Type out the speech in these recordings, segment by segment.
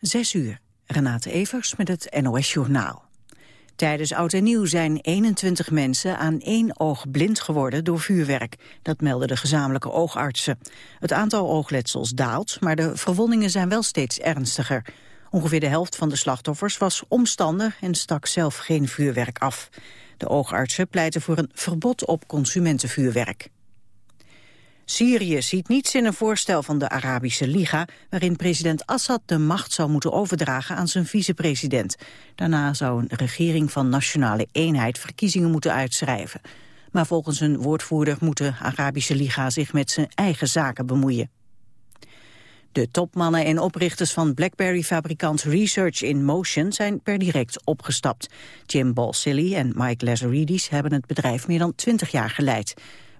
Zes uur. Renate Evers met het NOS Journaal. Tijdens Oud en Nieuw zijn 21 mensen aan één oog blind geworden door vuurwerk. Dat melden de gezamenlijke oogartsen. Het aantal oogletsels daalt, maar de verwondingen zijn wel steeds ernstiger. Ongeveer de helft van de slachtoffers was omstander en stak zelf geen vuurwerk af. De oogartsen pleiten voor een verbod op consumentenvuurwerk. Syrië ziet niets in een voorstel van de Arabische Liga... waarin president Assad de macht zou moeten overdragen aan zijn vicepresident. Daarna zou een regering van nationale eenheid verkiezingen moeten uitschrijven. Maar volgens een woordvoerder moet de Arabische Liga zich met zijn eigen zaken bemoeien. De topmannen en oprichters van BlackBerry-fabrikant Research in Motion zijn per direct opgestapt. Jim Balsillie en Mike Lazaridis hebben het bedrijf meer dan twintig jaar geleid.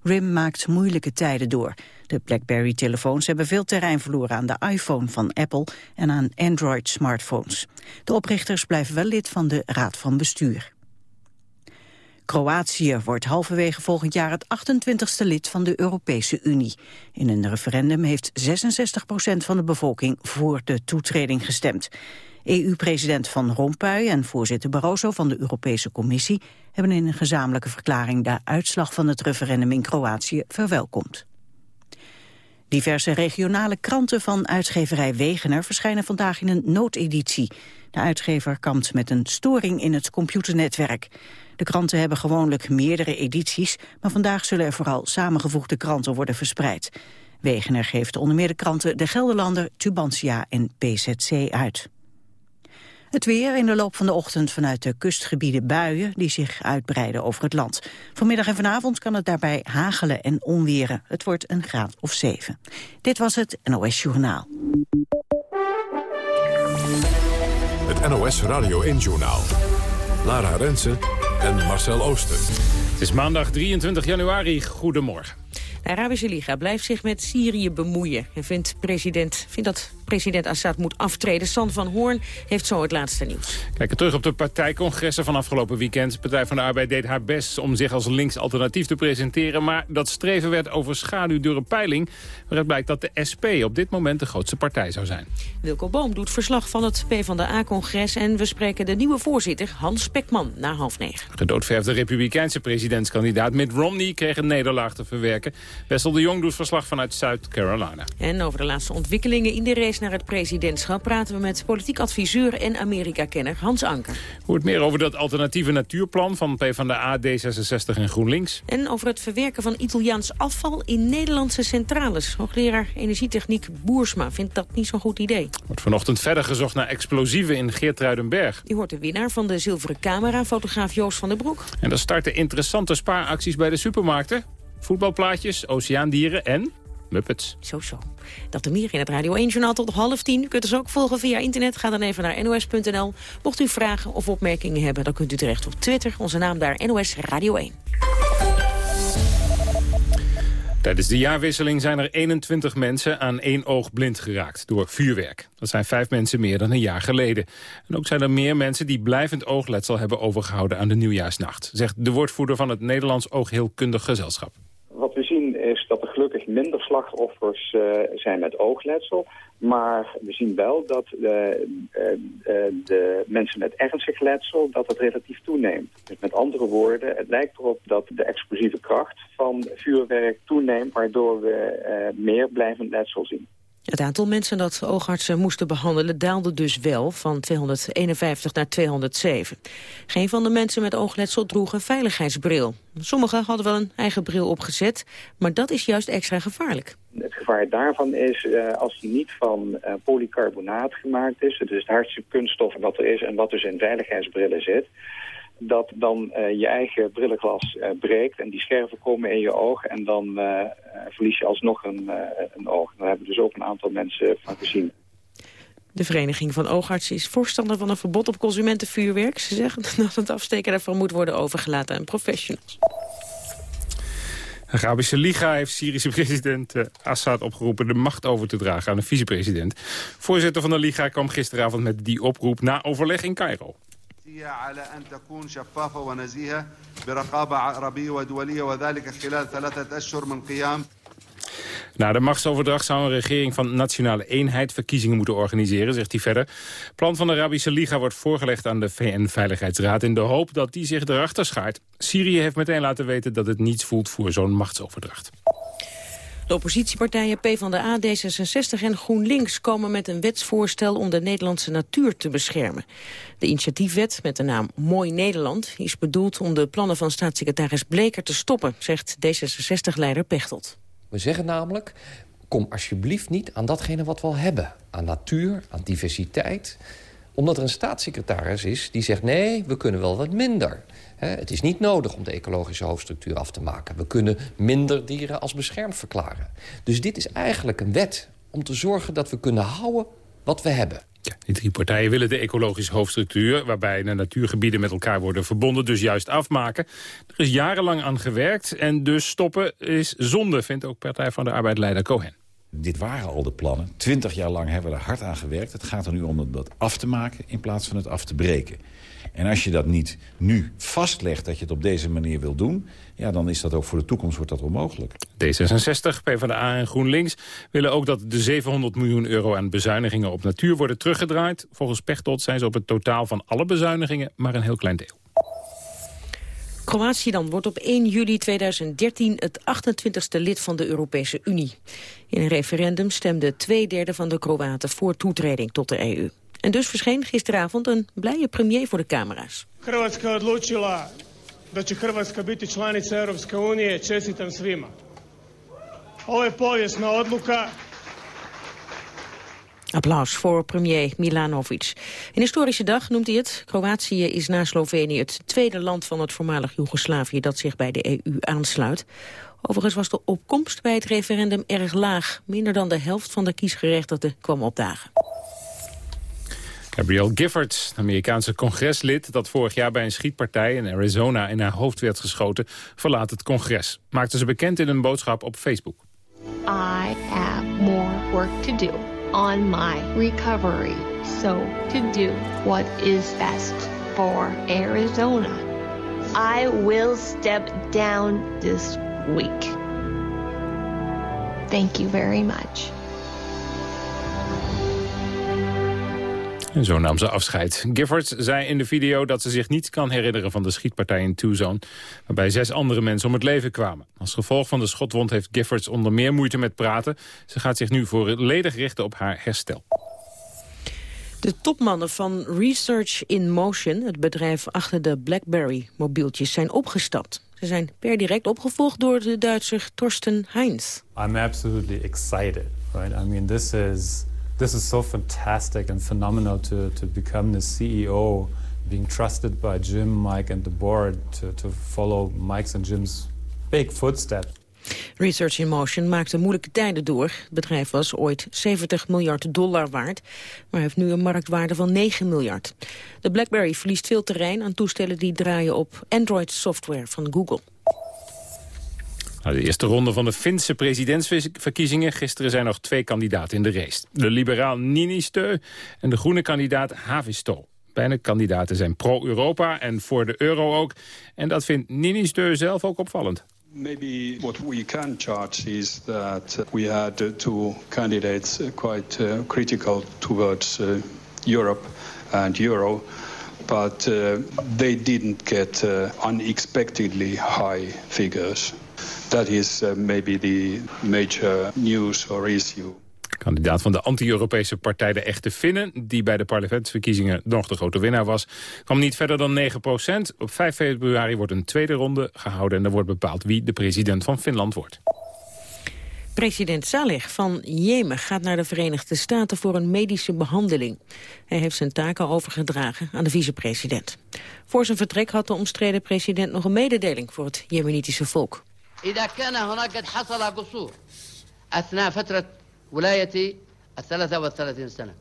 RIM maakt moeilijke tijden door. De BlackBerry-telefoons hebben veel terrein verloren aan de iPhone van Apple en aan Android-smartphones. De oprichters blijven wel lid van de Raad van Bestuur. Kroatië wordt halverwege volgend jaar het 28ste lid van de Europese Unie. In een referendum heeft 66% van de bevolking voor de toetreding gestemd. EU-president Van Rompuy en voorzitter Barroso van de Europese Commissie hebben in een gezamenlijke verklaring de uitslag van het referendum in Kroatië verwelkomd. Diverse regionale kranten van uitgeverij Wegener verschijnen vandaag in een noodeditie. De uitgever kampt met een storing in het computernetwerk. De kranten hebben gewoonlijk meerdere edities, maar vandaag zullen er vooral samengevoegde kranten worden verspreid. Wegener geeft onder meer de kranten De Gelderlander, Tubantia en PZC uit. Het weer in de loop van de ochtend vanuit de kustgebieden buien die zich uitbreiden over het land. Vanmiddag en vanavond kan het daarbij hagelen en onweren. Het wordt een graad of zeven. Dit was het NOS Journaal. Het NOS Radio 1 Journaal. Lara Rensen en Marcel Ooster. Het is maandag 23 januari. Goedemorgen. De Arabische Liga blijft zich met Syrië bemoeien. En vindt, president, vindt dat president Assad moet aftreden. San van Hoorn heeft zo het laatste nieuws. Kijken terug op de partijcongressen van afgelopen weekend. De Partij van de Arbeid deed haar best om zich als links alternatief te presenteren. Maar dat streven werd overschaduwd door een peiling... waaruit blijkt dat de SP op dit moment de grootste partij zou zijn. Wilco Boom doet verslag van het PvdA-congres... en we spreken de nieuwe voorzitter Hans Pekman na half negen. Gedoodverfde republikeinse presidentskandidaat Mitt Romney kreeg een nederlaag te verwerken. Wessel de Jong doet verslag vanuit South Carolina. En over de laatste ontwikkelingen in de race naar het presidentschap... praten we met politiek adviseur en Amerika-kenner Hans Anker. Hoort meer over dat alternatieve natuurplan van PvdA, D66 en GroenLinks. En over het verwerken van Italiaans afval in Nederlandse centrales. Hoogleraar energietechniek Boersma vindt dat niet zo'n goed idee. Wordt vanochtend verder gezocht naar explosieven in Geertruidenberg. Je hoort de winnaar van de zilveren camera, fotograaf Joost van der Broek. En er starten interessante spaaracties bij de supermarkten voetbalplaatjes, oceaandieren en Muppets. Zo, zo. Dat er meer in het Radio 1-journaal tot half tien. U kunt ons ook volgen via internet. Ga dan even naar nos.nl. Mocht u vragen of opmerkingen hebben, dan kunt u terecht op Twitter. Onze naam daar, NOS Radio 1. Tijdens de jaarwisseling zijn er 21 mensen aan één oog blind geraakt door vuurwerk. Dat zijn vijf mensen meer dan een jaar geleden. En ook zijn er meer mensen die blijvend oogletsel hebben overgehouden aan de nieuwjaarsnacht, zegt de woordvoerder van het Nederlands Oogheelkundig Gezelschap. Wat we zien is dat gelukkig minder slachtoffers uh, zijn met oogletsel. Maar we zien wel dat de, uh, de mensen met ernstig letsel, dat het relatief toeneemt. Dus met andere woorden, het lijkt erop dat de explosieve kracht van vuurwerk toeneemt... waardoor we meer blijvend letsel zien. Het aantal mensen dat oogartsen moesten behandelen daalde dus wel van 251 naar 207. Geen van de mensen met oogletsel droeg een veiligheidsbril. Sommigen hadden wel een eigen bril opgezet, maar dat is juist extra gevaarlijk. Het gevaar daarvan is uh, als die niet van uh, polycarbonaat gemaakt is, dus het hardste kunststof wat er is en wat dus in veiligheidsbrillen zit, dat dan uh, je eigen brillenglas uh, breekt en die scherven komen in je oog en dan uh, verlies je alsnog een, een oog. Daar hebben we dus ook een aantal mensen van gezien. De Vereniging van Oogartsen is voorstander van een verbod op consumentenvuurwerk. Ze zeggen dat het afsteken daarvan moet worden overgelaten aan professionals. De Arabische Liga heeft Syrische president Assad opgeroepen de macht over te dragen aan de vicepresident. Voorzitter van de Liga kwam gisteravond met die oproep na overleg in Cairo. على أن تكون شفافة ونزيهة برقابة عربية ودولية وذلك خلال ثلاثة أشهر من قيام Na de machtsoverdracht zou een regering van nationale eenheid verkiezingen moeten organiseren, zegt hij verder. plan van de Arabische Liga wordt voorgelegd aan de VN-veiligheidsraad in de hoop dat die zich erachter schaart. Syrië heeft meteen laten weten dat het niets voelt voor zo'n machtsoverdracht. De oppositiepartijen PvdA, D66 en GroenLinks komen met een wetsvoorstel om de Nederlandse natuur te beschermen. De initiatiefwet met de naam Mooi Nederland is bedoeld om de plannen van staatssecretaris Bleker te stoppen, zegt D66-leider Pechtold. We zeggen namelijk, kom alsjeblieft niet aan datgene wat we al hebben. Aan natuur, aan diversiteit. Omdat er een staatssecretaris is die zegt... nee, we kunnen wel wat minder. Het is niet nodig om de ecologische hoofdstructuur af te maken. We kunnen minder dieren als beschermd verklaren. Dus dit is eigenlijk een wet om te zorgen dat we kunnen houden wat we hebben. Ja, die drie partijen willen de ecologische hoofdstructuur... waarbij de natuurgebieden met elkaar worden verbonden, dus juist afmaken. Er is jarenlang aan gewerkt en dus stoppen is zonde... vindt ook Partij van de Arbeid-leider Cohen. Dit waren al de plannen. Twintig jaar lang hebben we er hard aan gewerkt. Het gaat er nu om dat af te maken in plaats van het af te breken. En als je dat niet nu vastlegt dat je het op deze manier wil doen... Ja, dan is dat ook voor de toekomst wordt dat onmogelijk. D66, PvdA en GroenLinks willen ook dat de 700 miljoen euro aan bezuinigingen op natuur worden teruggedraaid. Volgens Pechtold zijn ze op het totaal van alle bezuinigingen maar een heel klein deel. Kroatië dan wordt op 1 juli 2013 het 28ste lid van de Europese Unie. In een referendum stemde twee derde van de Kroaten voor toetreding tot de EU. En dus verscheen gisteravond een blije premier voor de camera's. Hrvatska odlučila da će Hrvatska biti članica Europske unije. Čestitam svima. Ovo je odluka. Applaus voor premier Milanovic. Een historische dag noemt hij het. Kroatië is na Slovenië het tweede land van het voormalig Joegoslavië dat zich bij de EU aansluit. Overigens was de opkomst bij het referendum erg laag. Minder dan de helft van de kiesgerechtigden kwam opdagen. Gabrielle Giffords, Amerikaanse congreslid dat vorig jaar bij een schietpartij in Arizona in haar hoofd werd geschoten, verlaat het congres. Maakte ze bekend in een boodschap op Facebook. I have more work to do on my recovery. So to do what is best for Arizona. I will step down this week. Thank you very much. En zo nam ze afscheid. Giffords zei in de video dat ze zich niets kan herinneren van de schietpartij in Tucson, waarbij zes andere mensen om het leven kwamen. Als gevolg van de schotwond heeft Giffords onder meer moeite met praten. Ze gaat zich nu volledig richten op haar herstel. De topmannen van Research in Motion, het bedrijf achter de BlackBerry-mobieltjes, zijn opgestapt. Ze zijn per direct opgevolgd door de Duitser Torsten Heinz. I'm absolutely excited, right? I mean, this is this is so fantastic and phenomenal to, to become the CEO, being trusted by Jim, Mike and the board to, to follow Mike's and Jim's big footsteps. Research in Motion maakte moeilijke tijden door. Het bedrijf was ooit 70 miljard dollar waard, maar heeft nu een marktwaarde van 9 miljard. De BlackBerry verliest veel terrein aan toestellen die draaien op Android-software van Google. Nou, de eerste ronde van de Finse presidentsverkiezingen. Gisteren zijn nog twee kandidaten in de race. De liberaal Ninistö en de groene kandidaat Havisto. Beide kandidaten zijn pro-Europa en voor de euro ook. En dat vindt Ninistö zelf ook opvallend. Maybe what we can charge is that we had two candidates quite uh, critical towards uh, Europe and euro, but uh, they didn't get unexpectedly high figures. That is uh, maybe the major news or issue. Kandidaat van de anti-Europese partij De Echte Finnen... die bij de parlementsverkiezingen nog de grote winnaar was... kwam niet verder dan 9 procent. Op 5 februari wordt een tweede ronde gehouden... en er wordt bepaald wie de president van Finland wordt. President Saleh van Jemen gaat naar de Verenigde Staten voor een medische behandeling. Hij heeft zijn taken overgedragen aan de vicepresident. Voor zijn vertrek had de omstreden president nog een mededeling voor het Jemenitische volk. إذا كان هناك قد حصل قصور أثناء فترة ولايتي الثلاثة والثلاثين سنة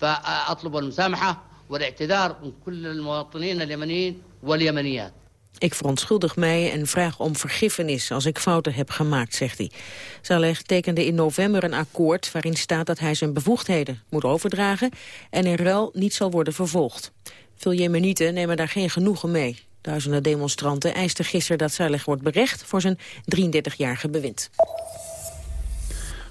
فأطلب المسامحة والاعتذار من كل المواطنين اليمنيين واليمنيات ik verontschuldig mij en vraag om vergiffenis als ik fouten heb gemaakt, zegt hij. Saleh tekende in november een akkoord waarin staat dat hij zijn bevoegdheden moet overdragen en in ruil niet zal worden vervolgd. Veel Jemenieten nemen daar geen genoegen mee. Duizenden demonstranten eisten gisteren dat Saleh wordt berecht voor zijn 33-jarige bewind.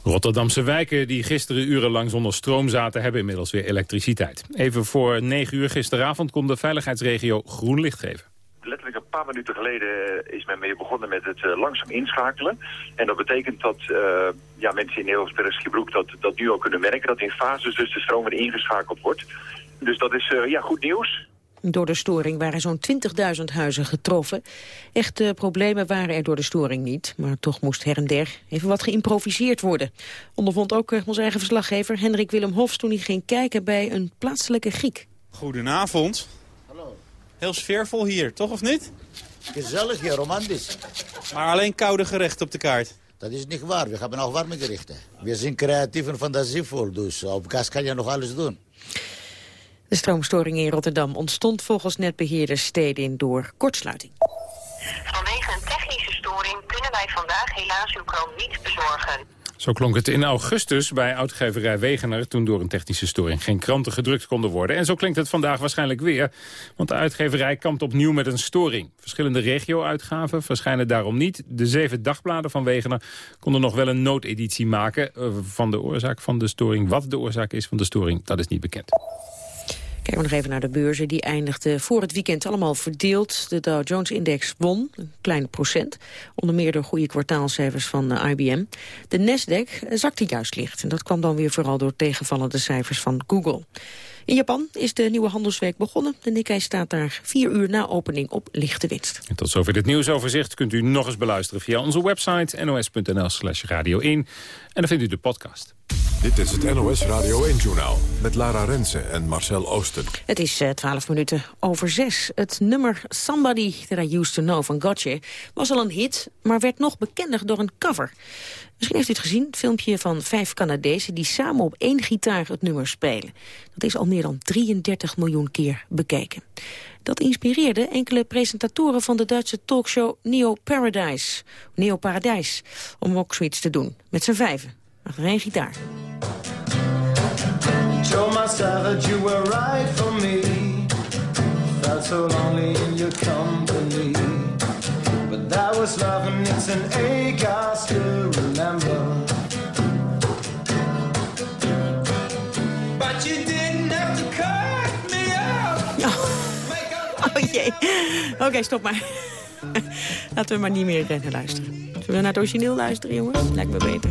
Rotterdamse wijken die gisteren urenlang zonder stroom zaten... hebben inmiddels weer elektriciteit. Even voor 9 uur gisteravond kon de veiligheidsregio groen licht geven. Letterlijk een paar minuten geleden is men mee begonnen met het uh, langzaam inschakelen. En dat betekent dat uh, ja, mensen in Nederlands dat, dat nu al kunnen merken... dat in fases dus de stroom weer ingeschakeld wordt. Dus dat is uh, ja, goed nieuws. Door de storing waren zo'n 20.000 huizen getroffen. Echte problemen waren er door de storing niet. Maar toch moest her en der even wat geïmproviseerd worden. Ondervond ook onze eigen verslaggever Hendrik Willem Hofs... toen hij ging kijken bij een plaatselijke Griek. Goedenavond. Hallo. Heel sfeervol hier, toch of niet? Gezellig hier, romantisch. Maar alleen koude gerechten op de kaart. Dat is niet waar, we hebben nog warme gerichten. We zijn creatief en fantasievol, dus op gas kan je nog alles doen. De stroomstoring in Rotterdam ontstond volgens netbeheerders Stedin door kortsluiting. Vanwege een technische storing kunnen wij vandaag helaas uw krant niet bezorgen. Zo klonk het in augustus bij uitgeverij Wegener... toen door een technische storing geen kranten gedrukt konden worden. En zo klinkt het vandaag waarschijnlijk weer. Want de uitgeverij kampt opnieuw met een storing. Verschillende regio-uitgaven verschijnen daarom niet. De zeven dagbladen van Wegener konden nog wel een noodeditie maken... Eh, van de oorzaak van de storing. Wat de oorzaak is van de storing, dat is niet bekend. Kijken we nog even naar de beurzen. Die eindigden voor het weekend allemaal verdeeld. De Dow Jones-index won, een klein procent. Onder meer door goede kwartaalcijfers van eh, IBM. De Nasdaq zakte juist licht. En dat kwam dan weer vooral door tegenvallende cijfers van Google. In Japan is de nieuwe handelsweek begonnen. De Nikkei staat daar vier uur na opening op lichte winst. En tot zover dit nieuwsoverzicht kunt u nog eens beluisteren via onze website nos.nl slash radio 1. En dan vindt u de podcast. Dit is het NOS Radio 1-journaal met Lara Rensen en Marcel Oosten. Het is uh, 12 minuten over zes. Het nummer Somebody That I Used To Know van Gotye was al een hit... maar werd nog bekender door een cover. Misschien heeft u het gezien, het filmpje van vijf Canadezen... die samen op één gitaar het nummer spelen. Dat is al meer dan 33 miljoen keer bekeken. Dat inspireerde enkele presentatoren van de Duitse talkshow Neo Paradise, Neo Paradise om ook zoiets te doen, met z'n vijven. Één gitaar. Told myself that you were right for me Felt so lonely in your company But that was love and it's an ache I still remember But you didn't have to cut me off Oh, oh jee. Oké, okay, stop maar. Laten we maar niet meer rennen luisteren. Zullen we naar het origineel luisteren, jongens? Lijkt me beter.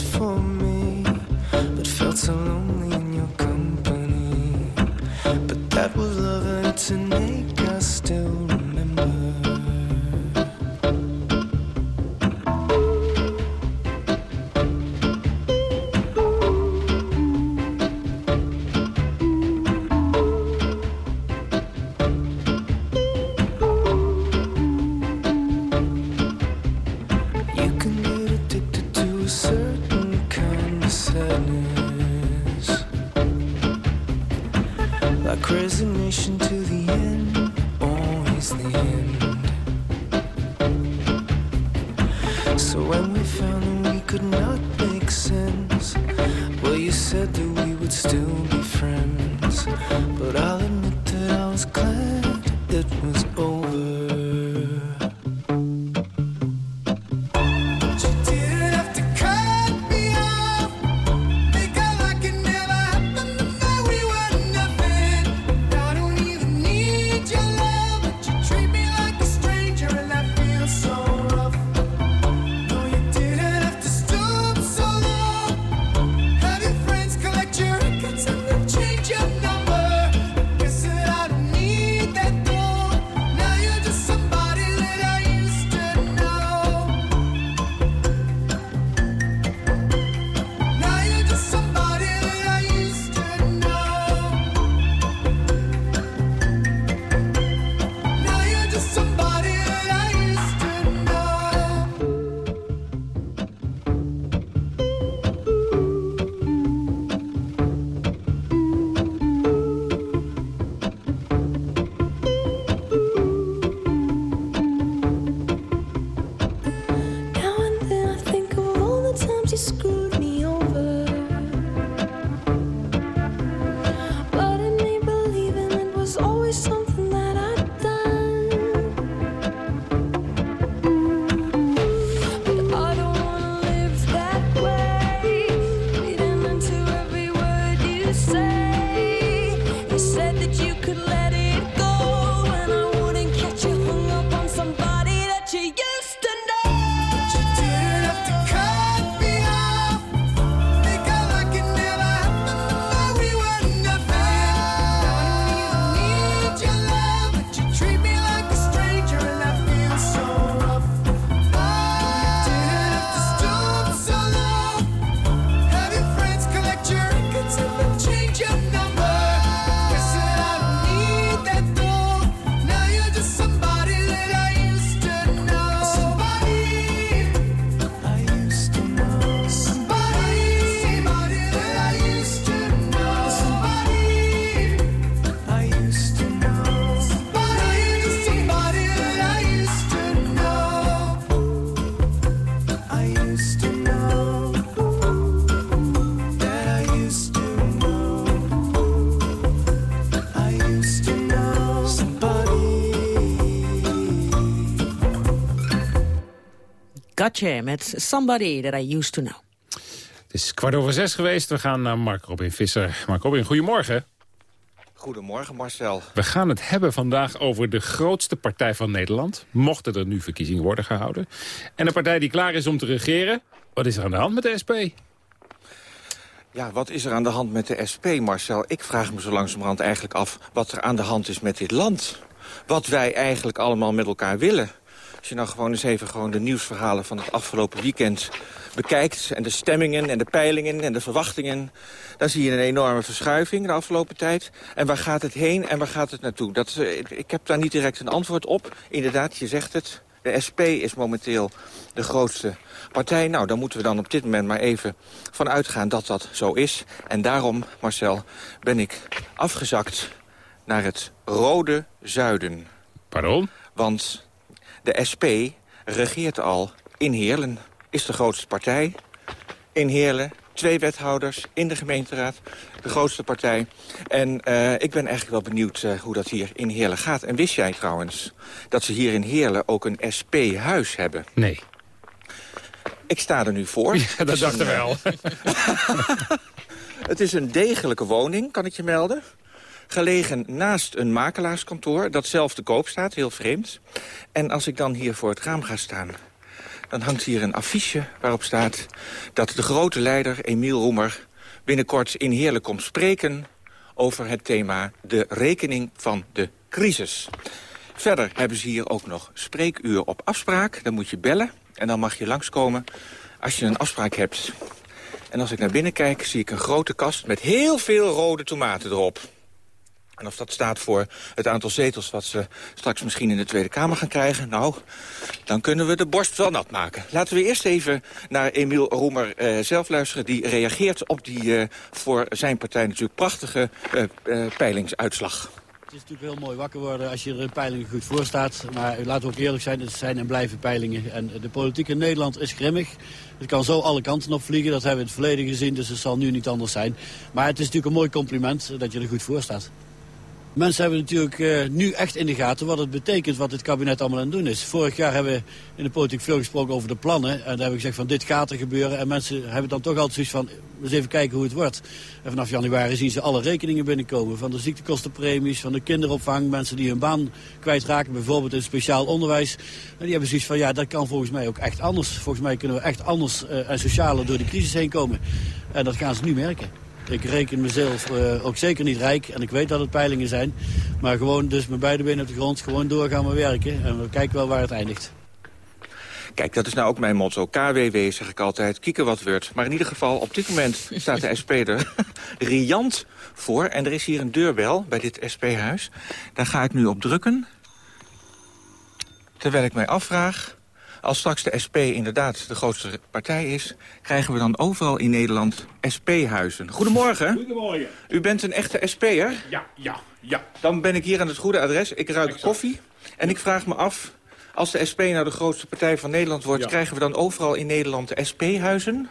for me, but felt so lonely in your company. But that was love, and an ache I still Met Somebody That I Used To Know. Het is kwart over zes geweest. We gaan naar Mark Robin Visser. Mark Robin, goedemorgen. Goedemorgen Marcel. We gaan het hebben vandaag over de grootste partij van Nederland. Mochten er nu verkiezingen worden gehouden. En een partij die klaar is om te regeren. Wat is er aan de hand met de SP? Ja, wat is er aan de hand met de SP, Marcel? Ik vraag me zo langzamerhand eigenlijk af wat er aan de hand is met dit land. Wat wij eigenlijk allemaal met elkaar willen. Als je nou gewoon eens even gewoon de nieuwsverhalen van het afgelopen weekend bekijkt... en de stemmingen en de peilingen en de verwachtingen... dan zie je een enorme verschuiving de afgelopen tijd. En waar gaat het heen en waar gaat het naartoe? Dat, eh, ik heb daar niet direct een antwoord op. Inderdaad, je zegt het. De SP is momenteel de grootste partij. Nou, daar moeten we dan op dit moment maar even van uitgaan dat dat zo is. En daarom, Marcel, ben ik afgezakt naar het rode zuiden. Pardon? Want de SP regeert al in Heerlen. Is de grootste partij in Heerlen. Twee wethouders in de gemeenteraad. De grootste partij. En eh, ik ben eigenlijk wel benieuwd eh, hoe dat hier in Heerlen gaat. En wist jij trouwens dat ze hier in Heerlen ook een SP-huis hebben? Nee. Ik sta er nu voor. Ja, dat dachten wij al. Het is een degelijke woning, kan ik je melden. Gelegen naast een makelaarskantoor, dat zelf te koop staat, heel vreemd. En als ik dan hier voor het raam ga staan... dan hangt hier een affiche waarop staat... dat de grote leider, Emiel Roemer, binnenkort in Heerlijk komt spreken... over het thema de rekening van de crisis. Verder hebben ze hier ook nog spreekuur op afspraak. Dan moet je bellen en dan mag je langskomen als je een afspraak hebt. En als ik naar binnen kijk, zie ik een grote kast met heel veel rode tomaten erop. En of dat staat voor het aantal zetels wat ze straks misschien in de Tweede Kamer gaan krijgen... nou, dan kunnen we de borst wel nat maken. Laten we eerst even naar Emiel Roemer eh, zelf luisteren. Die reageert op die eh, voor zijn partij natuurlijk prachtige eh, peilingsuitslag. Het is natuurlijk heel mooi wakker worden als je er in peilingen goed voor staat. Maar laten we ook eerlijk zijn, het zijn en blijven peilingen. En de politiek in Nederland is grimmig. Het kan zo alle kanten op vliegen, dat hebben we in het verleden gezien. Dus het zal nu niet anders zijn. Maar het is natuurlijk een mooi compliment dat je er goed voor staat. Mensen hebben natuurlijk eh, nu echt in de gaten wat het betekent wat dit kabinet allemaal aan het doen is. Vorig jaar hebben we in de politiek veel gesproken over de plannen. En daar hebben we gezegd van dit gaat er gebeuren. En mensen hebben dan toch altijd zoiets van, eens even kijken hoe het wordt. En vanaf januari zien ze alle rekeningen binnenkomen. Van de ziektekostenpremies, van de kinderopvang. Mensen die hun baan kwijtraken, bijvoorbeeld in speciaal onderwijs. En die hebben zoiets van, ja dat kan volgens mij ook echt anders. Volgens mij kunnen we echt anders eh, en socialer door de crisis heen komen. En dat gaan ze nu merken. Ik reken mezelf eh, ook zeker niet rijk en ik weet dat het peilingen zijn. Maar gewoon dus met beide benen op de grond, gewoon doorgaan we werken. En we kijken wel waar het eindigt. Kijk, dat is nou ook mijn motto. KWW zeg ik altijd, kieken wat wordt. Maar in ieder geval, op dit moment staat de SP er riant voor. En er is hier een deurbel bij dit SP-huis. Daar ga ik nu op drukken. Terwijl ik mij afvraag... Als straks de SP inderdaad de grootste partij is... krijgen we dan overal in Nederland SP-huizen. Goedemorgen. Goedemorgen. U bent een echte SP'er? Ja, ja, ja. Dan ben ik hier aan het goede adres. Ik ruik koffie. En ik vraag me af, als de SP nou de grootste partij van Nederland wordt... Ja. krijgen we dan overal in Nederland de SP-huizen?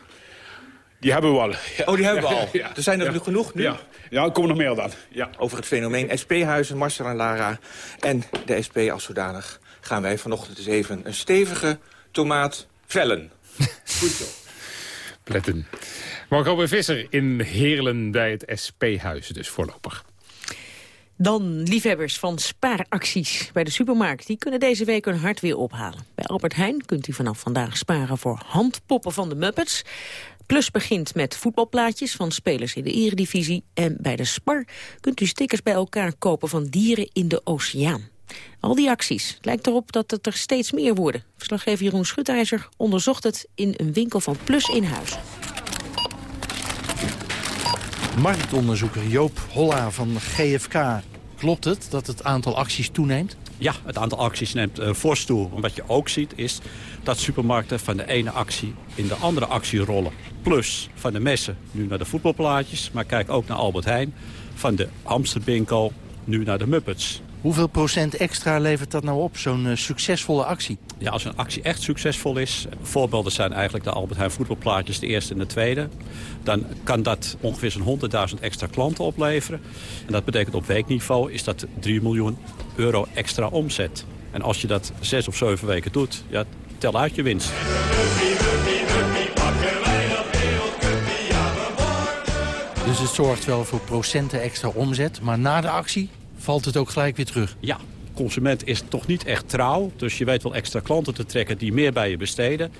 Die hebben we al. Oh, die hebben we Ja, al. ja, er zijn er ja. nu genoeg nu? Ja, ja er komen nog meer dan. Ja. Over het fenomeen SP-huizen, Marcel en Lara en de SP als zodanig... gaan wij vanochtend eens even een stevige tomaat vellen. Pletten. Marco B. Visser in Heerlen bij het SP-huis dus voorlopig. Dan liefhebbers van spaaracties bij de supermarkt. Die kunnen deze week hun hart weer ophalen. Bij Albert Heijn kunt u vanaf vandaag sparen voor handpoppen van de Muppets. Plus begint met voetbalplaatjes van spelers in de eredivisie. En bij de Spar kunt u stickers bij elkaar kopen van dieren in de oceaan. Al die acties. Het lijkt erop dat het er steeds meer worden. Verslaggever Jeroen Schutijzer onderzocht het in een winkel van Plus in Huis. Marktonderzoeker Joop Holla van GFK. Klopt het dat het aantal acties toeneemt? Ja, het aantal acties neemt uh, fors toe. En wat je ook ziet is dat supermarkten van de ene actie in de andere actie rollen. Plus van de messen nu naar de voetbalplaatjes. Maar kijk ook naar Albert Heijn. Van de Amsterbinkel nu naar de Muppets. Hoeveel procent extra levert dat nou op, zo'n uh, succesvolle actie? Ja, als een actie echt succesvol is... voorbeelden zijn eigenlijk de Albert Heijn voetbalplaatjes, de eerste en de tweede... dan kan dat ongeveer zo'n 100.000 extra klanten opleveren. En dat betekent op weekniveau is dat 3 miljoen euro extra omzet. En als je dat zes of zeven weken doet, ja, tel uit je winst. Dus het zorgt wel voor procenten extra omzet, maar na de actie valt het ook gelijk weer terug. Ja, consument is toch niet echt trouw. Dus je weet wel extra klanten te trekken die meer bij je besteden.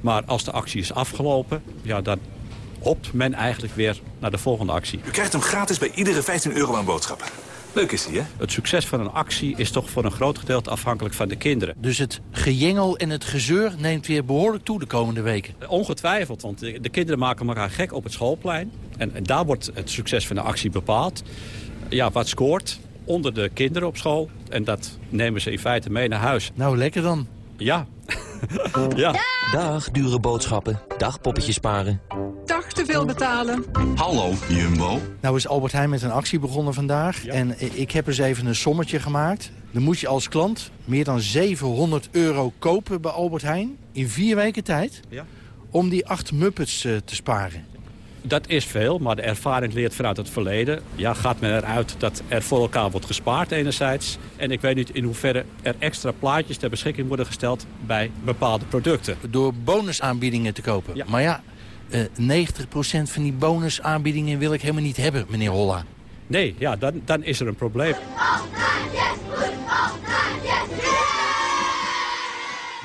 Maar als de actie is afgelopen, ja, dan hopt men eigenlijk weer naar de volgende actie. U krijgt hem gratis bij iedere 15 euro aan boodschappen. Leuk is die, hè? Het succes van een actie is toch voor een groot gedeelte afhankelijk van de kinderen. Dus het gejengel en het gezeur neemt weer behoorlijk toe de komende weken? Ongetwijfeld, want de, de kinderen maken elkaar gek op het schoolplein. En, en daar wordt het succes van de actie bepaald. Ja, wat scoort? Onder de kinderen op school. En dat nemen ze in feite mee naar huis. Nou, lekker dan. Ja. ja. Dag, dure boodschappen. Dag, poppetjes sparen. Dag, te veel betalen. Hallo, Jumbo. Nou is Albert Heijn met een actie begonnen vandaag. Ja. En ik heb eens even een sommetje gemaakt. Dan moet je als klant meer dan 700 euro kopen bij Albert Heijn... in vier weken tijd, ja. om die acht Muppets uh, te sparen. Dat is veel, maar de ervaring leert vanuit het verleden. Ja, gaat men eruit dat er voor elkaar wordt gespaard enerzijds. En ik weet niet in hoeverre er extra plaatjes ter beschikking worden gesteld bij bepaalde producten. Door bonusaanbiedingen te kopen. Ja. Maar ja, uh, 90% van die bonusaanbiedingen wil ik helemaal niet hebben, meneer Holla. Nee, ja, dan, dan is er een probleem.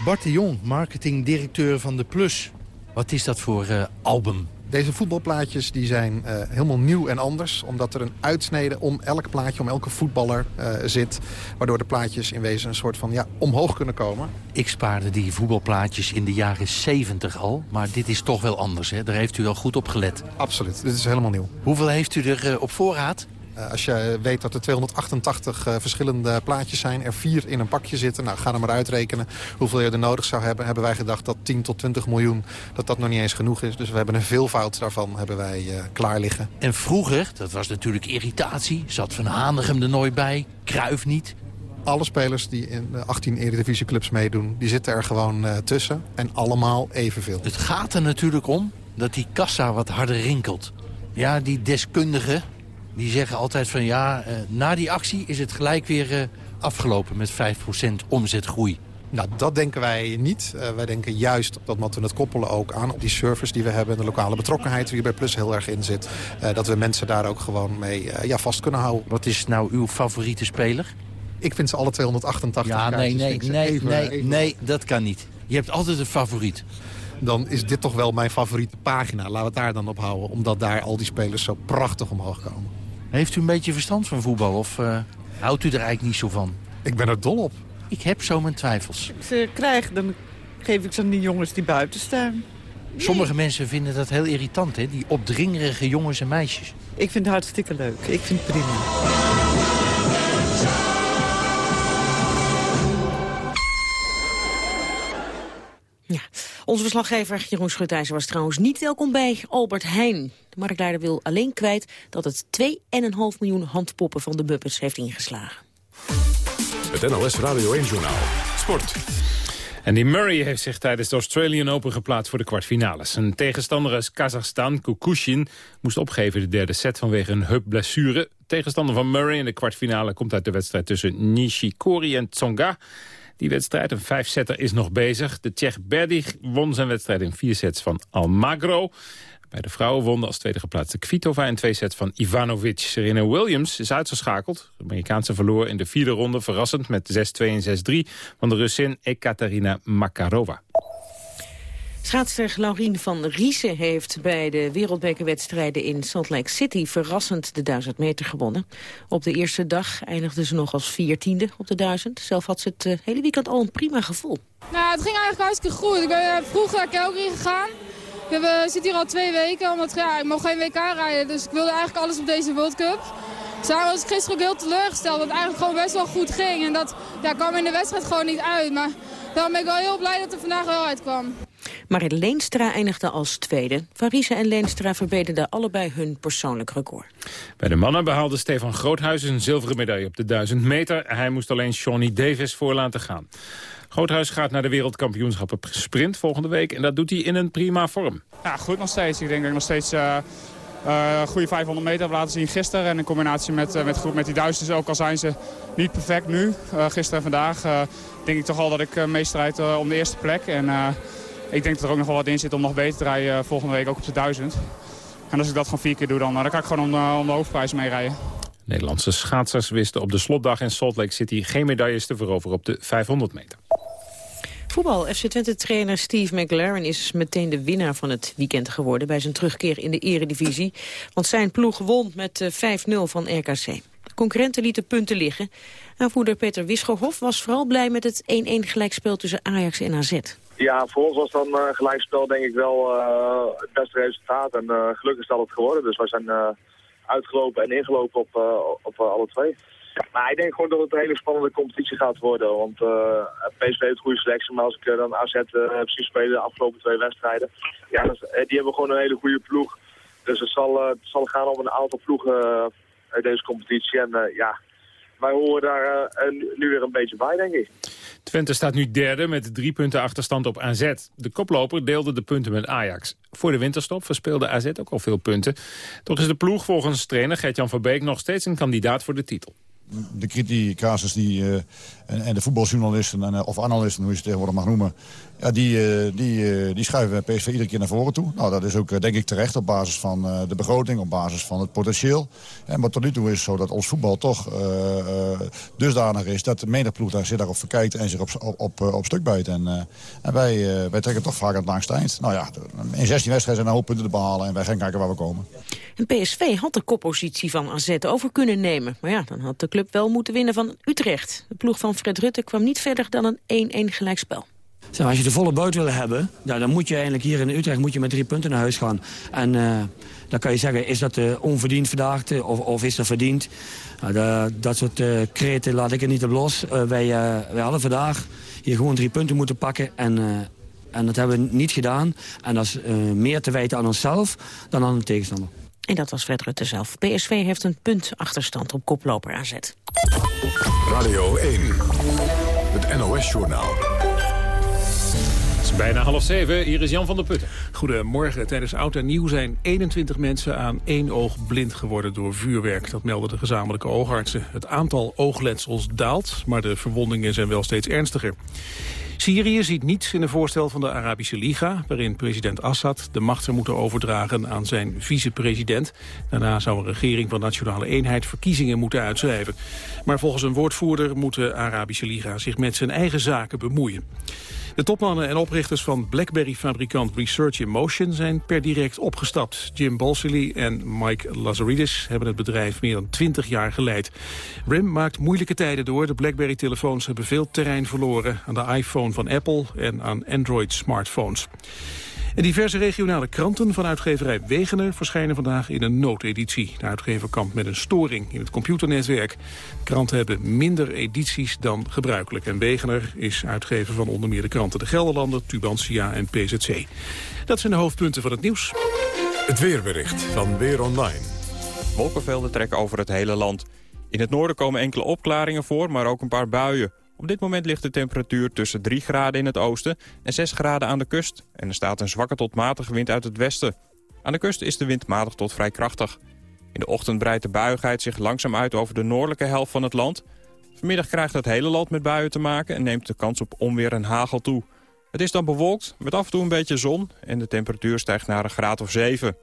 Bart de Jong, marketingdirecteur van De Plus. Wat is dat voor uh, album? Deze voetbalplaatjes die zijn uh, helemaal nieuw en anders. Omdat er een uitsnede om elk plaatje, om elke voetballer uh, zit. Waardoor de plaatjes in wezen een soort van ja, omhoog kunnen komen. Ik spaarde die voetbalplaatjes in de jaren 70 al. Maar dit is toch wel anders, hè? Daar heeft u wel goed op gelet. Absoluut, dit is helemaal nieuw. Hoeveel heeft u er uh, op voorraad? Uh, als je weet dat er 288 uh, verschillende plaatjes zijn, er vier in een pakje zitten. Nou, ga er maar uitrekenen hoeveel je er nodig zou hebben. Hebben wij gedacht dat 10 tot 20 miljoen, dat dat nog niet eens genoeg is. Dus we hebben een veelvoud daarvan hebben wij uh, klaar liggen. En vroeger, dat was natuurlijk irritatie, zat Van Hanegem er nooit bij, Kruif niet. Alle spelers die in de 18 eredivisieclubs meedoen, die zitten er gewoon tussen. En allemaal evenveel. Het gaat er natuurlijk om dat die kassa wat harder rinkelt. Ja, die deskundigen, die zeggen altijd van ja, uh, na die actie is het gelijk weer uh, afgelopen met 5% omzetgroei. Nou, dat denken wij niet. Uh, wij denken juist dat we het koppelen ook aan op die service die we hebben. De lokale betrokkenheid die bij Plus heel erg in zit. dat we mensen daar ook gewoon mee ja, vast kunnen houden. Wat is nou uw favoriete speler? Ik vind ze alle 288 Ja, nee, nee, nee, even, nee, even... nee, dat kan niet. Je hebt altijd een favoriet dan is dit toch wel mijn favoriete pagina. Laten we het daar dan op houden. Omdat daar al die spelers zo prachtig omhoog komen. Heeft u een beetje verstand van voetbal of uh, houdt u er eigenlijk niet zo van? Ik ben er dol op. Ik heb zo mijn twijfels. Als ik ze krijg, dan geef ik ze aan die jongens die buiten staan. Nee. Sommige mensen vinden dat heel irritant, hè? Die opdringerige jongens en meisjes. Ik vind het hartstikke leuk. Ik vind het prima. Ja, onze verslaggever Jeroen Schutijzer was trouwens niet welkom bij Albert Heijn. De marktleider wil alleen kwijt dat het 2,5 miljoen handpoppen van de Muppets heeft ingeslagen. Het NOS Radio 1-journaal. Sport. En die Murray heeft zich tijdens de Australian Open geplaatst voor de kwartfinales. Zijn tegenstander is Kazachstan, Kukushin, moest opgeven de derde set vanwege een heupblessure. Tegenstander van Murray in de kwartfinale komt uit de wedstrijd tussen Nishikori en Tsonga. Die wedstrijd, een vijfsetter, is nog bezig. De Tsjech Berdych won zijn wedstrijd in vier sets van Almagro. Bij de vrouwen won als tweede geplaatste Kvitova in twee sets van Ivanovic. Serena Williams is uitgeschakeld. De Amerikaanse verloor in de vierde ronde verrassend met 6-2 en 6-3 van de Russin Ekaterina Makarova. Schaatster Laurien van Riesen heeft bij de wereldbekerwedstrijden in Salt Lake City verrassend de 1000 meter gewonnen. Op de eerste dag eindigde ze nog als viertiende op de 1000. Zelf had ze het eh, hele weekend al een prima gevoel. Nou, het ging eigenlijk hartstikke goed. Ik ben eh, vroeg naar Calgary gegaan. Ik heb, eh, zit hier al twee weken, omdat ja, ik mocht geen WK rijden. Dus ik wilde eigenlijk alles op deze World Cup. Dus was ik gisteren ook heel teleurgesteld, dat het eigenlijk gewoon best wel goed ging. En dat ja, kwam in de wedstrijd gewoon niet uit. Maar daarom ben ik wel heel blij dat het vandaag wel uitkwam. Marit Leenstra eindigde als tweede. Van Riesen en Leenstra verbeterden allebei hun persoonlijk record. Bij de mannen behaalde Stefan Groothuis een zilveren medaille op de 1000 meter. Hij moest alleen Shawnee Davis voor laten gaan. Groothuis gaat naar de wereldkampioenschappen sprint volgende week. En dat doet hij in een prima vorm. Ja, goed nog steeds. Ik denk dat ik nog steeds eh, goede 500 meter heb laten zien gisteren. En in combinatie met, eh, met, goed, met die duizends, ook al zijn ze niet perfect nu, eh, gisteren en vandaag, denk ik toch al dat ik uh, meestrijd om de eerste plek. En ik denk dat er ook nog wel wat in zit om nog beter te rijden volgende week ook op de 1000. En als ik dat gewoon vier keer doe, dan, dan kan ik gewoon om, de- om de hoofdprijs mee rijden. Nederlandse schaatsers wisten op de slotdag in Salt Lake City geen medailles te veroveren op de 500 meter. Voetbal. FC Twente-trainer Steve McLaren is meteen de winnaar van het weekend geworden... bij zijn terugkeer in de eredivisie. Want zijn ploeg won met eh, 5-0 van RKC. De concurrenten lieten punten liggen. Aanvoerder Peter Wisgerhof was vooral blij met het 1-1 gelijkspel tussen Ajax en AZ. Ja, voor ons was dan eh gelijkspel denk ik wel eh, het beste resultaat. En eh, gelukkig is dat het geworden. Dus wij zijn eh, uitgelopen en ingelopen op, eh, op eh, alle twee. Maar ik denk gewoon dat het een hele spannende competitie gaat worden. Want eh, PSV heeft goede selectie. Maar als ik eh, dan AZ eh, heb zien spelen de afgelopen twee wedstrijden. Ja, eh, die hebben gewoon een hele goede ploeg. Dus het zal, het zal gaan om een aantal ploegen uit deze competitie. En ja, wij horen daar nu- nu weer een beetje bij, denk ik. Twente staat nu derde met drie punten achterstand op AZ. De koploper deelde de punten met Ajax. Voor de winterstop verspeelde AZ ook al veel punten. Toch is de ploeg volgens trainer Gert-Jan van Beek nog steeds een kandidaat voor de titel. De critica's die, eh, en, en de voetbaljournalisten en, eh, of analisten, hoe je ze tegenwoordig mag noemen... Die, eh, die, eh, die schuiven PSV iedere keer naar voren toe. Nou, dat is ook eh, denk ik terecht op basis van de begroting, op basis van het potentieel. En maar tot nu toe is het zo dat ons voetbal toch dusdanig is... dat de menig ploeg daar zich daarop verkijkt en zich op, op, op, stuk bijt. En, en wij, wij trekken toch vaak het langste eind. Nou ja, in 16 wedstrijden zijn een hoop punten te behalen... en wij gaan kijken waar we komen. En PSV had de koppositie van AZ over kunnen nemen. Maar ja, dan had de club wel moeten winnen van Utrecht. De ploeg van Fred Rutte kwam niet verder dan een 1-1 gelijkspel. Zeg, als je de volle buit wil hebben, ja, dan moet je eigenlijk hier in Utrecht moet je met drie punten naar huis gaan. En eh, dan kan je zeggen, is dat eh, onverdiend vandaag eh, of, of is dat verdiend? Nou, de- dat soort eh, kreten laat ik er niet op los. Eh, wij, eh, wij hadden vandaag hier gewoon drie punten moeten pakken en, eh, en dat hebben we niet gedaan. En dat is eh, meer te wijten aan onszelf dan aan de tegenstander. En dat was Fred Rutte zelf. PSV heeft een punt achterstand op koploper AZ. Radio 1, het NOS-journaal. Bijna half zeven. Hier is Jan van der Putten. Goedemorgen. Tijdens Oud en Nieuw zijn 21 mensen aan één oog blind geworden door vuurwerk. Dat melden de gezamenlijke oogartsen. Het aantal oogletsels daalt, maar de verwondingen zijn wel steeds ernstiger. Syrië ziet niets in een voorstel van de Arabische Liga... waarin president Assad de macht zou moeten overdragen aan zijn vicepresident. Daarna zou een regering van Nationale Eenheid verkiezingen moeten uitschrijven. Maar volgens een woordvoerder moet de Arabische Liga zich met zijn eigen zaken bemoeien. De topmannen en oprichters van BlackBerry-fabrikant Research in Motion zijn per direct opgestapt. Jim Balsillie en Mike Lazaridis hebben het bedrijf meer dan 20 jaar geleid. RIM maakt moeilijke tijden door. De BlackBerry-telefoons hebben veel terrein verloren aan de iPhone van Apple en aan Android-smartphones. En diverse regionale kranten van uitgeverij Wegener verschijnen vandaag in een noodeditie. De uitgever kampt met een storing in het computernetwerk. Kranten hebben minder edities dan gebruikelijk. En Wegener is uitgever van onder meer de kranten De Gelderlander, Tubantia en PZC. Dat zijn de hoofdpunten van het nieuws. Het weerbericht van Weer Online. Wolkenvelden trekken over het hele land. In het noorden komen enkele opklaringen voor, maar ook een paar buien. Op dit moment ligt de temperatuur tussen 3 graden in het oosten en 6 graden aan de kust. En er staat een zwakke tot matige wind uit het westen. Aan de kust is de wind matig tot vrij krachtig. In de ochtend breidt de buigheid zich langzaam uit over de noordelijke helft van het land. Vanmiddag krijgt het hele land met buien te maken en neemt de kans op onweer en hagel toe. Het is dan bewolkt, met af en toe een beetje zon en de temperatuur stijgt naar een graad of 7.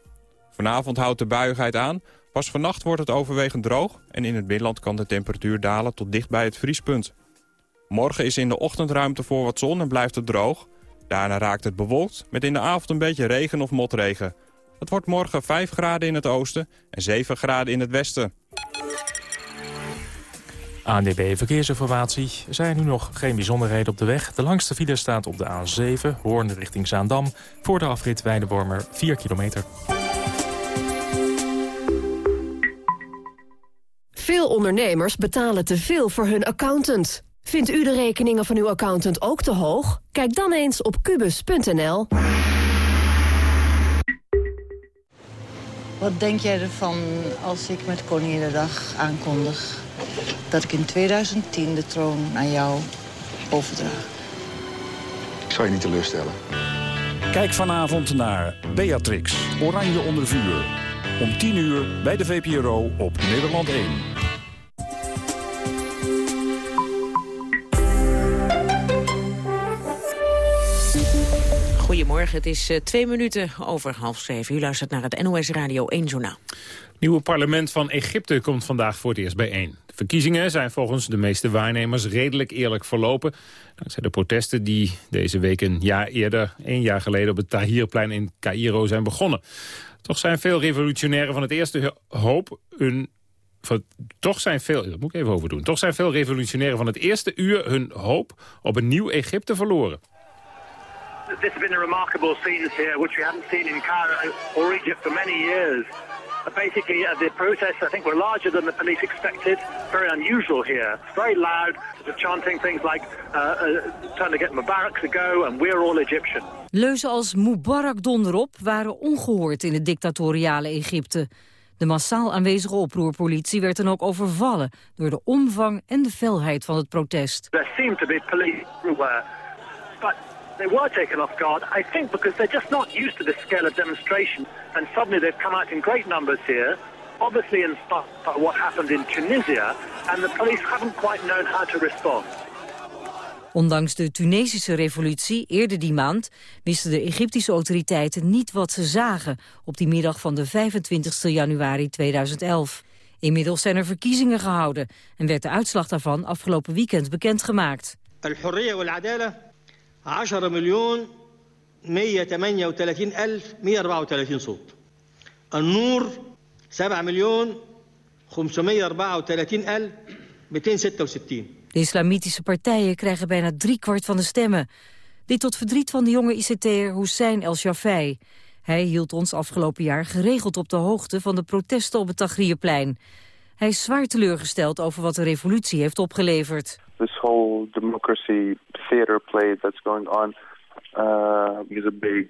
Vanavond houdt de buiigheid aan. Pas vannacht wordt het overwegend droog en in het binnenland kan de temperatuur dalen tot dicht bij het vriespunt. Morgen is in de ochtend ruimte voor wat zon en blijft het droog. Daarna raakt het bewolkt met in de avond een beetje regen of motregen. Het wordt morgen 5 graden in het oosten en 7 graden in het westen. ANDB Verkeersinformatie. Er zijn nu nog geen bijzonderheden op de weg. De langste file staat op de A7, Hoorn richting Zaandam... voor de afrit Weidewormer 4 kilometer. Veel ondernemers betalen te veel voor hun accountant. Vindt u de rekeningen van uw accountant ook te hoog? Kijk dan eens op kubus.nl. Wat denk jij ervan als ik met Koninginnedag aankondig... dat ik in 2010 de troon aan jou overdraag? Ik zal je niet teleurstellen. Kijk vanavond naar Beatrix, Oranje onder vuur. Om 10 uur bij de VPRO op Nederland 1. Goedemorgen, het is uh, twee minuten over half zeven. U luistert naar het NOS Radio 1 Journaal. nieuwe parlement van Egypte komt vandaag voor het eerst bijeen. De verkiezingen zijn volgens de meeste waarnemers redelijk eerlijk verlopen. Dankzij de protesten die deze week een jaar eerder, één jaar geleden... op het Tahrirplein in Cairo zijn begonnen. Toch zijn veel revolutionairen van het eerste hoop hun toch zijn veel, dat moet ik even overdoen. Toch zijn veel revolutionairen van het eerste uur hun hoop op een nieuw Egypte verloren. This has been a remarkable scenes here, which we haven't seen in Cairo or Egypt for many years. Uh, basically, uh, the protests, I think, were larger than the police expected. Very unusual here. Very loud, chanting things like, uh, uh, trying to get Mubarak to go and we're all Egyptian. Leuzen als Mubarak donderop waren ongehoord in het dictatoriale Egypte. De massaal aanwezige oproerpolitie werd dan ook overvallen... door de omvang en de felheid van het protest. There seemed to be police everywhere. They were taken off guard, I think because they're just not used to this scale of demonstration. And suddenly they've come out in great numbers here, obviously inspired by what happened in Tunisia, and the police haven't quite known how to respond. Ondanks de Tunesische revolutie eerder die maand wisten de Egyptische autoriteiten niet wat ze zagen op die middag van de 25 januari 2011. Inmiddels zijn er verkiezingen gehouden en werd de uitslag daarvan afgelopen weekend bekendgemaakt. 10 مليون 138 134 صوت النور 7 مليون 534 266 De islamitische partijen krijgen bijna driekwart van de stemmen. Dit tot verdriet van de jonge ICT'er Hussein El-Shafei. Hij hield ons afgelopen jaar geregeld op de hoogte van de protesten op het Tagrierplein. Hij is zwaar teleurgesteld over wat de revolutie heeft opgeleverd. This whole democracy theater play that's going on uh, is a big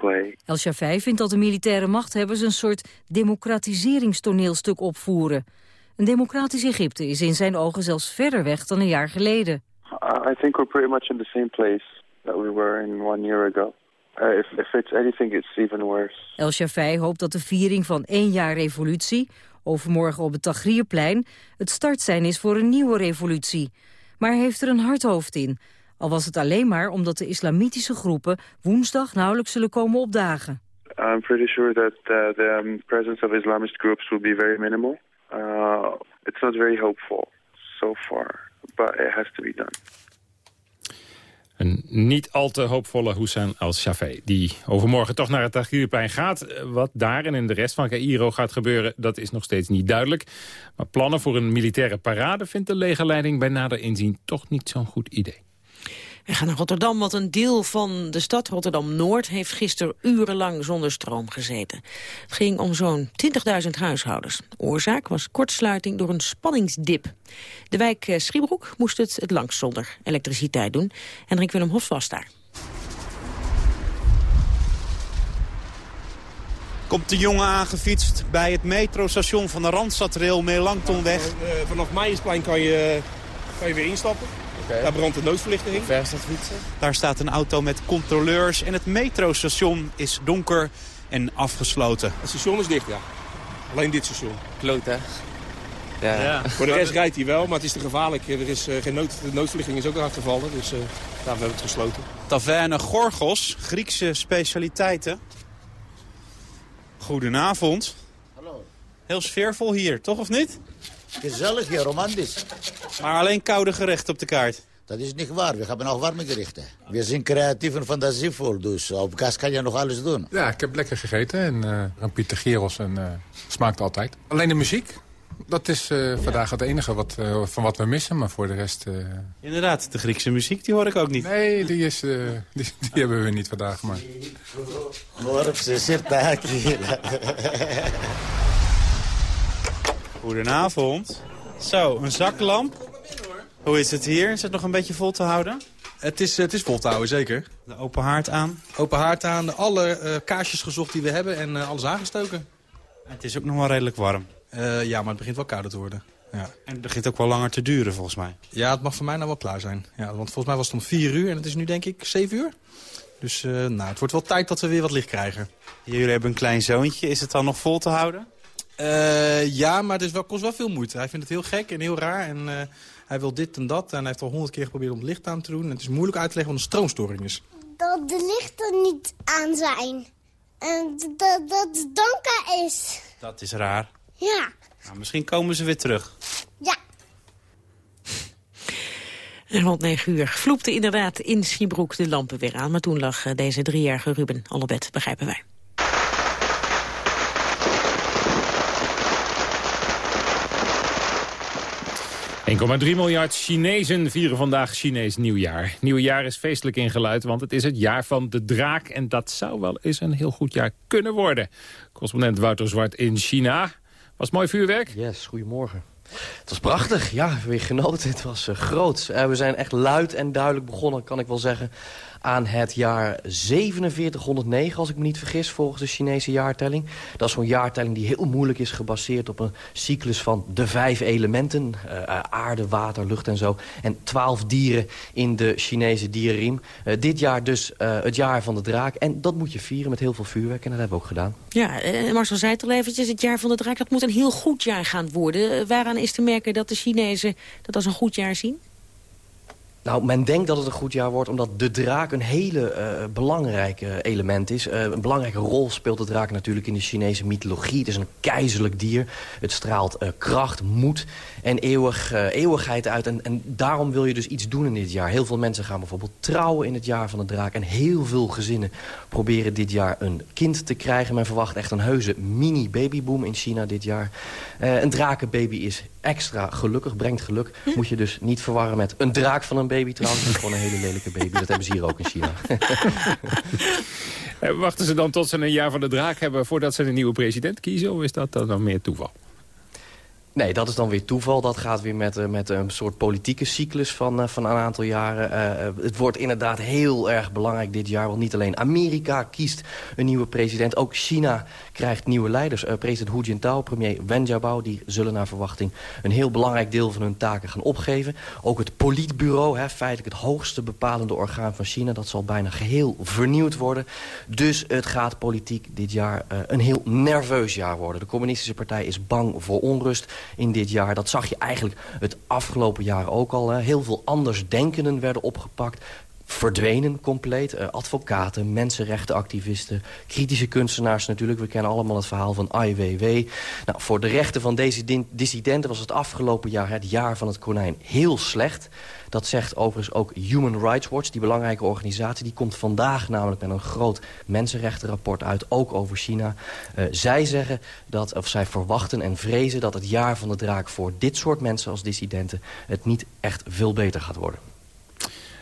play. El Shafei vindt dat de militaire machthebbers een soort democratiseringstoneelstuk opvoeren. Een democratisch Egypte is in zijn ogen zelfs verder weg dan een jaar geleden. I think we're pretty much in the same place that we were in one year ago. Uh, if, if it's anything, it's even worse. El Shafei hoopt dat de viering van één jaar revolutie, overmorgen op het Tagrierplein, het startsein is voor een nieuwe revolutie. Maar heeft er een hard hoofd in. Al was het alleen maar omdat de islamitische groepen woensdag nauwelijks zullen komen opdagen. I'm pretty sure that uh, the um, presence of Islamist groups will be very minimal. Uh, it's not very hopeful so far, but it has to be done. Een niet al te hoopvolle Hussein al-Shafei... die overmorgen toch naar het Tahrirplein gaat. Wat daar en in de rest van Cairo gaat gebeuren... dat is nog steeds niet duidelijk. Maar plannen voor een militaire parade... vindt de legerleiding bij nader inzien toch niet zo'n goed idee. We gaan naar Rotterdam, want een deel van de stad Rotterdam-Noord... heeft gisteren urenlang zonder stroom gezeten. Het ging om zo'n 20.000 huishoudens. Oorzaak was kortsluiting door een spanningsdip. De wijk eh, Schiebroek moest het het langst zonder elektriciteit doen. Hendrik Willem Hofs was daar. Komt de jongen aangefietst bij het metrostation van de Randstadrail Meelangtonweg. Uh, vanaf Meijersplein kan je, kan je weer instappen. Okay. Daar brandt de noodverlichting. Hoe ver is dat fietsen? Daar staat een auto met controleurs en het metrostation is donker en afgesloten. Het station is dicht, ja. Alleen dit station. Kloot, hè? Ja. ja. Voor de rest rijdt hij wel, maar het is te gevaarlijk. Er is, uh, geen nood, de noodverlichting is ook hard gevallen, dus uh, daarom hebben we het gesloten. Taverne Gorgos, Griekse specialiteiten. Goedenavond. Hallo. Heel sfeervol hier, toch of niet? Gezellig hier, romantisch. Maar alleen koude gerechten op de kaart. Dat is niet waar, we hebben nog warme gerichten. We zijn creatief en fantasievol, dus op gas kan je nog alles doen. Ja, ik heb lekker gegeten en uh, een pita gyros en uh, smaakt altijd. Alleen de muziek, dat is uh, vandaag het enige wat, uh, van wat we missen, maar voor de rest... Uh... Inderdaad, de Griekse muziek, die hoor ik ook niet. Nee, die, is, die, die, hebben we niet vandaag, maar... Goedenavond. Zo, een zaklamp. Hoe is het hier? Is het nog een beetje vol te houden? Het is, het is vol te houden, zeker. De open haard aan? Open haard aan, alle uh, kaarsjes gezocht die we hebben en uh, alles aangestoken. Het is ook nog wel redelijk warm. Uh, ja, maar het begint wel kouder te worden. Ja. En het begint ook wel langer te duren, volgens mij. Ja, het mag voor mij nou wel klaar zijn. Ja, want volgens mij was het om 4 uur en het is nu denk ik 7 uur. Dus nou, het wordt wel tijd dat we weer wat licht krijgen. Jullie hebben een klein zoontje. Is het dan nog vol te houden? Ja, maar het is wel, kost wel veel moeite. Hij vindt het heel gek en heel raar. En hij wil dit en dat. En hij heeft al honderd keer geprobeerd om het licht aan te doen. En het is moeilijk uit te leggen wat een stroomstoring is. Dat de lichten niet aan zijn. En dat, dat het donker is. Dat is raar. Ja. Nou, misschien komen ze weer terug. Ja. Rond 9 uur vloepte inderdaad in Schiebroek de lampen weer aan. Maar toen lag deze driejarige Ruben al op bed, begrijpen wij. 1,3 miljard Chinezen vieren vandaag Chinees nieuwjaar. Nieuwjaar is feestelijk ingeluid, want het is het jaar van de draak. En dat zou wel eens een heel goed jaar kunnen worden. Correspondent Wouter Zwart in China. Was mooi vuurwerk? Yes, goedemorgen. Het was prachtig, ja, weer genoten. Het was uh, groot. Uh, we zijn echt luid en duidelijk begonnen, kan ik wel zeggen aan het jaar 4709, als ik me niet vergis, volgens de Chinese jaartelling. Dat is zo'n jaartelling die heel moeilijk is gebaseerd op een cyclus van de vijf elementen. Uh, aarde, water, lucht en zo. En twaalf dieren in de Chinese dierenriem. Uh, dit jaar dus het jaar van de draak. En dat moet je vieren met heel veel vuurwerk. En dat hebben we ook gedaan. Ja, Marcel zei het al eventjes, het jaar van de draak, dat moet een heel goed jaar gaan worden. waaraan is te merken dat de Chinezen dat als een goed jaar zien? Nou, men denkt dat het een goed jaar wordt omdat de draak een hele uh, belangrijke element is. Uh, een belangrijke rol speelt de draak natuurlijk in de Chinese mythologie. Het is een keizerlijk dier. Het straalt uh, kracht, moed en eeuwig, eeuwigheid uit. En, en, daarom wil je dus iets doen in dit jaar. Heel veel mensen gaan bijvoorbeeld trouwen in het jaar van de draak. En heel veel gezinnen proberen dit jaar een kind te krijgen. Men verwacht echt een heuse mini-babyboom in China dit jaar. een drakenbaby is extra gelukkig, brengt geluk. Moet je dus niet verwarren met een draak van een baby trouwens. Het is gewoon een hele lelijke baby. Dat hebben ze hier ook in China. Wachten ze dan tot ze een jaar van de draak hebben... voordat ze een nieuwe president kiezen? Of is dat dan nog meer toeval? Nee, dat is dan weer toeval. Dat gaat weer met, uh, met een soort politieke cyclus van, uh, van een aantal jaren. Uh, het wordt inderdaad heel erg belangrijk dit jaar. Want niet alleen Amerika kiest een nieuwe president. Ook China krijgt nieuwe leiders. president Hu Jintao, premier Wen Jiabao... die zullen naar verwachting een heel belangrijk deel van hun taken gaan opgeven. Ook het politbureau, hè, feitelijk het hoogste bepalende orgaan van China... dat zal bijna geheel vernieuwd worden. Dus het gaat politiek dit jaar een heel nerveus jaar worden. De communistische partij is bang voor onrust in dit jaar. Dat zag je eigenlijk het afgelopen jaar ook al. Hè. Heel veel andersdenkenden werden opgepakt verdwenen compleet. Uh, advocaten, mensenrechtenactivisten, kritische kunstenaars natuurlijk. We kennen allemaal het verhaal van Ai Weiwei. Nou, voor de rechten van deze dissidenten was het afgelopen jaar, het jaar van het konijn, heel slecht. Dat zegt overigens ook Human Rights Watch, die belangrijke organisatie. Die komt vandaag namelijk met een groot mensenrechtenrapport uit, ook over China. Uh, zij zeggen dat, of zij verwachten en vrezen dat het jaar van de draak voor dit soort mensen als dissidenten het niet echt veel beter gaat worden.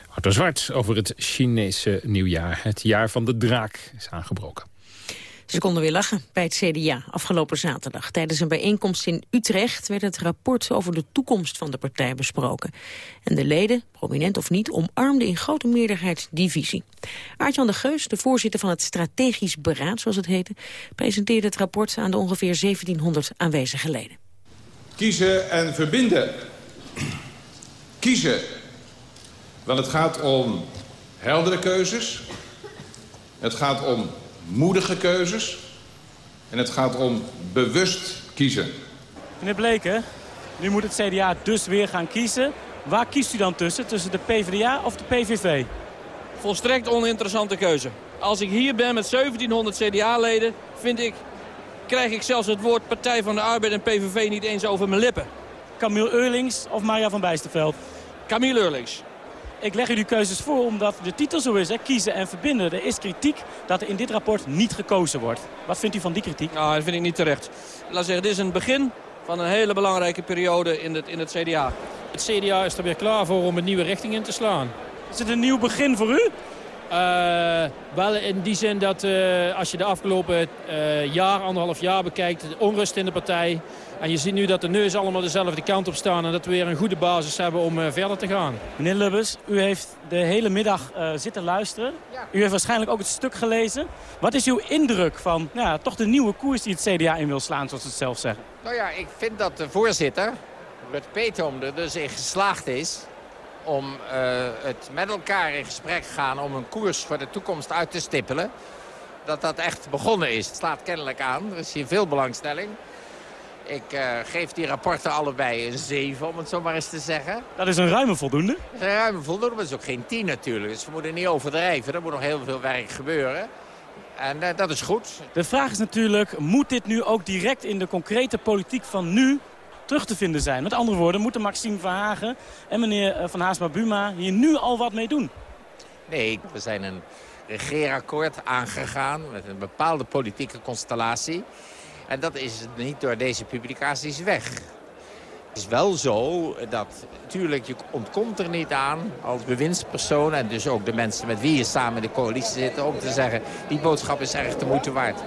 Arthur Zwart over het Chinese nieuwjaar. Het jaar van de draak is aangebroken. Ze konden weer lachen bij het CDA afgelopen zaterdag. Tijdens een bijeenkomst in Utrecht werd het rapport over de toekomst van de partij besproken. En de leden, prominent of niet, omarmden in grote meerderheid die visie. Aartjan de Geus, de voorzitter van het Strategisch Beraad, zoals het heette, presenteerde het rapport aan de ongeveer 1700 aanwezige leden. Kiezen en verbinden. Kiezen want het gaat om heldere keuzes. Het gaat om moedige keuzes. En het gaat om bewust kiezen. Meneer Bleken, nu moet het CDA dus weer gaan kiezen. Waar kiest u dan tussen? Tussen de PvdA of de PVV? Volstrekt oninteressante keuze. Als ik hier ben met 1700 CDA-leden, vind ik krijg ik zelfs het woord Partij van de Arbeid en PVV niet eens over mijn lippen. Camille Eurlings of Marja van Bijsterveld? Camille Eurlings. Ik leg u die keuzes voor omdat de titel zo is, hè, kiezen en verbinden. Er is kritiek dat er in dit rapport niet gekozen wordt. Wat vindt u van die kritiek? Nou, dat vind ik niet terecht. Laat zeggen, dit is een begin van een hele belangrijke periode in het, in het CDA. Het CDA is er weer klaar voor om een nieuwe richting in te slaan. Is het een nieuw begin voor u? Uh, wel in die zin dat uh, als je de afgelopen uh, jaar, anderhalf jaar bekijkt... de onrust in de partij... en je ziet nu dat de neus allemaal dezelfde kant op staan... en dat we weer een goede basis hebben om verder te gaan. Meneer Lubbers, u heeft de hele middag zitten luisteren. U heeft waarschijnlijk ook het stuk gelezen. Wat is uw indruk van ja, toch de nieuwe koers die het CDA in wil slaan, zoals ze het zelf zeggen? Nou ja, ik vind dat de voorzitter, Rut Petom, er dus in geslaagd is om uh, het met elkaar in gesprek gaan om een koers voor de toekomst uit te stippelen. Dat dat echt begonnen is. Het slaat kennelijk aan. Er is hier veel belangstelling. Ik uh, geef die rapporten allebei een 7, om het zo maar eens te zeggen. Dat is een ruime voldoende? Dat is een ruime voldoende, maar dat is ook geen 10 natuurlijk. Dus we moeten niet overdrijven. Er moet nog heel veel werk gebeuren. En uh, dat is goed. De vraag is natuurlijk, moet dit nu ook direct in de concrete politiek van nu terug te vinden zijn. Met andere woorden, moeten Maxime Verhagen en meneer eh, Van Haasma-Buma hier nu al wat mee doen? Nee, we zijn een regeerakkoord aangegaan met een bepaalde politieke constellatie. En dat is niet door deze publicaties weg. Het is wel zo dat, natuurlijk, je ontkomt er niet aan als bewindspersoon... en dus ook de mensen met wie je samen in de coalitie zit... om te zeggen, die boodschap is erg de moeite waard.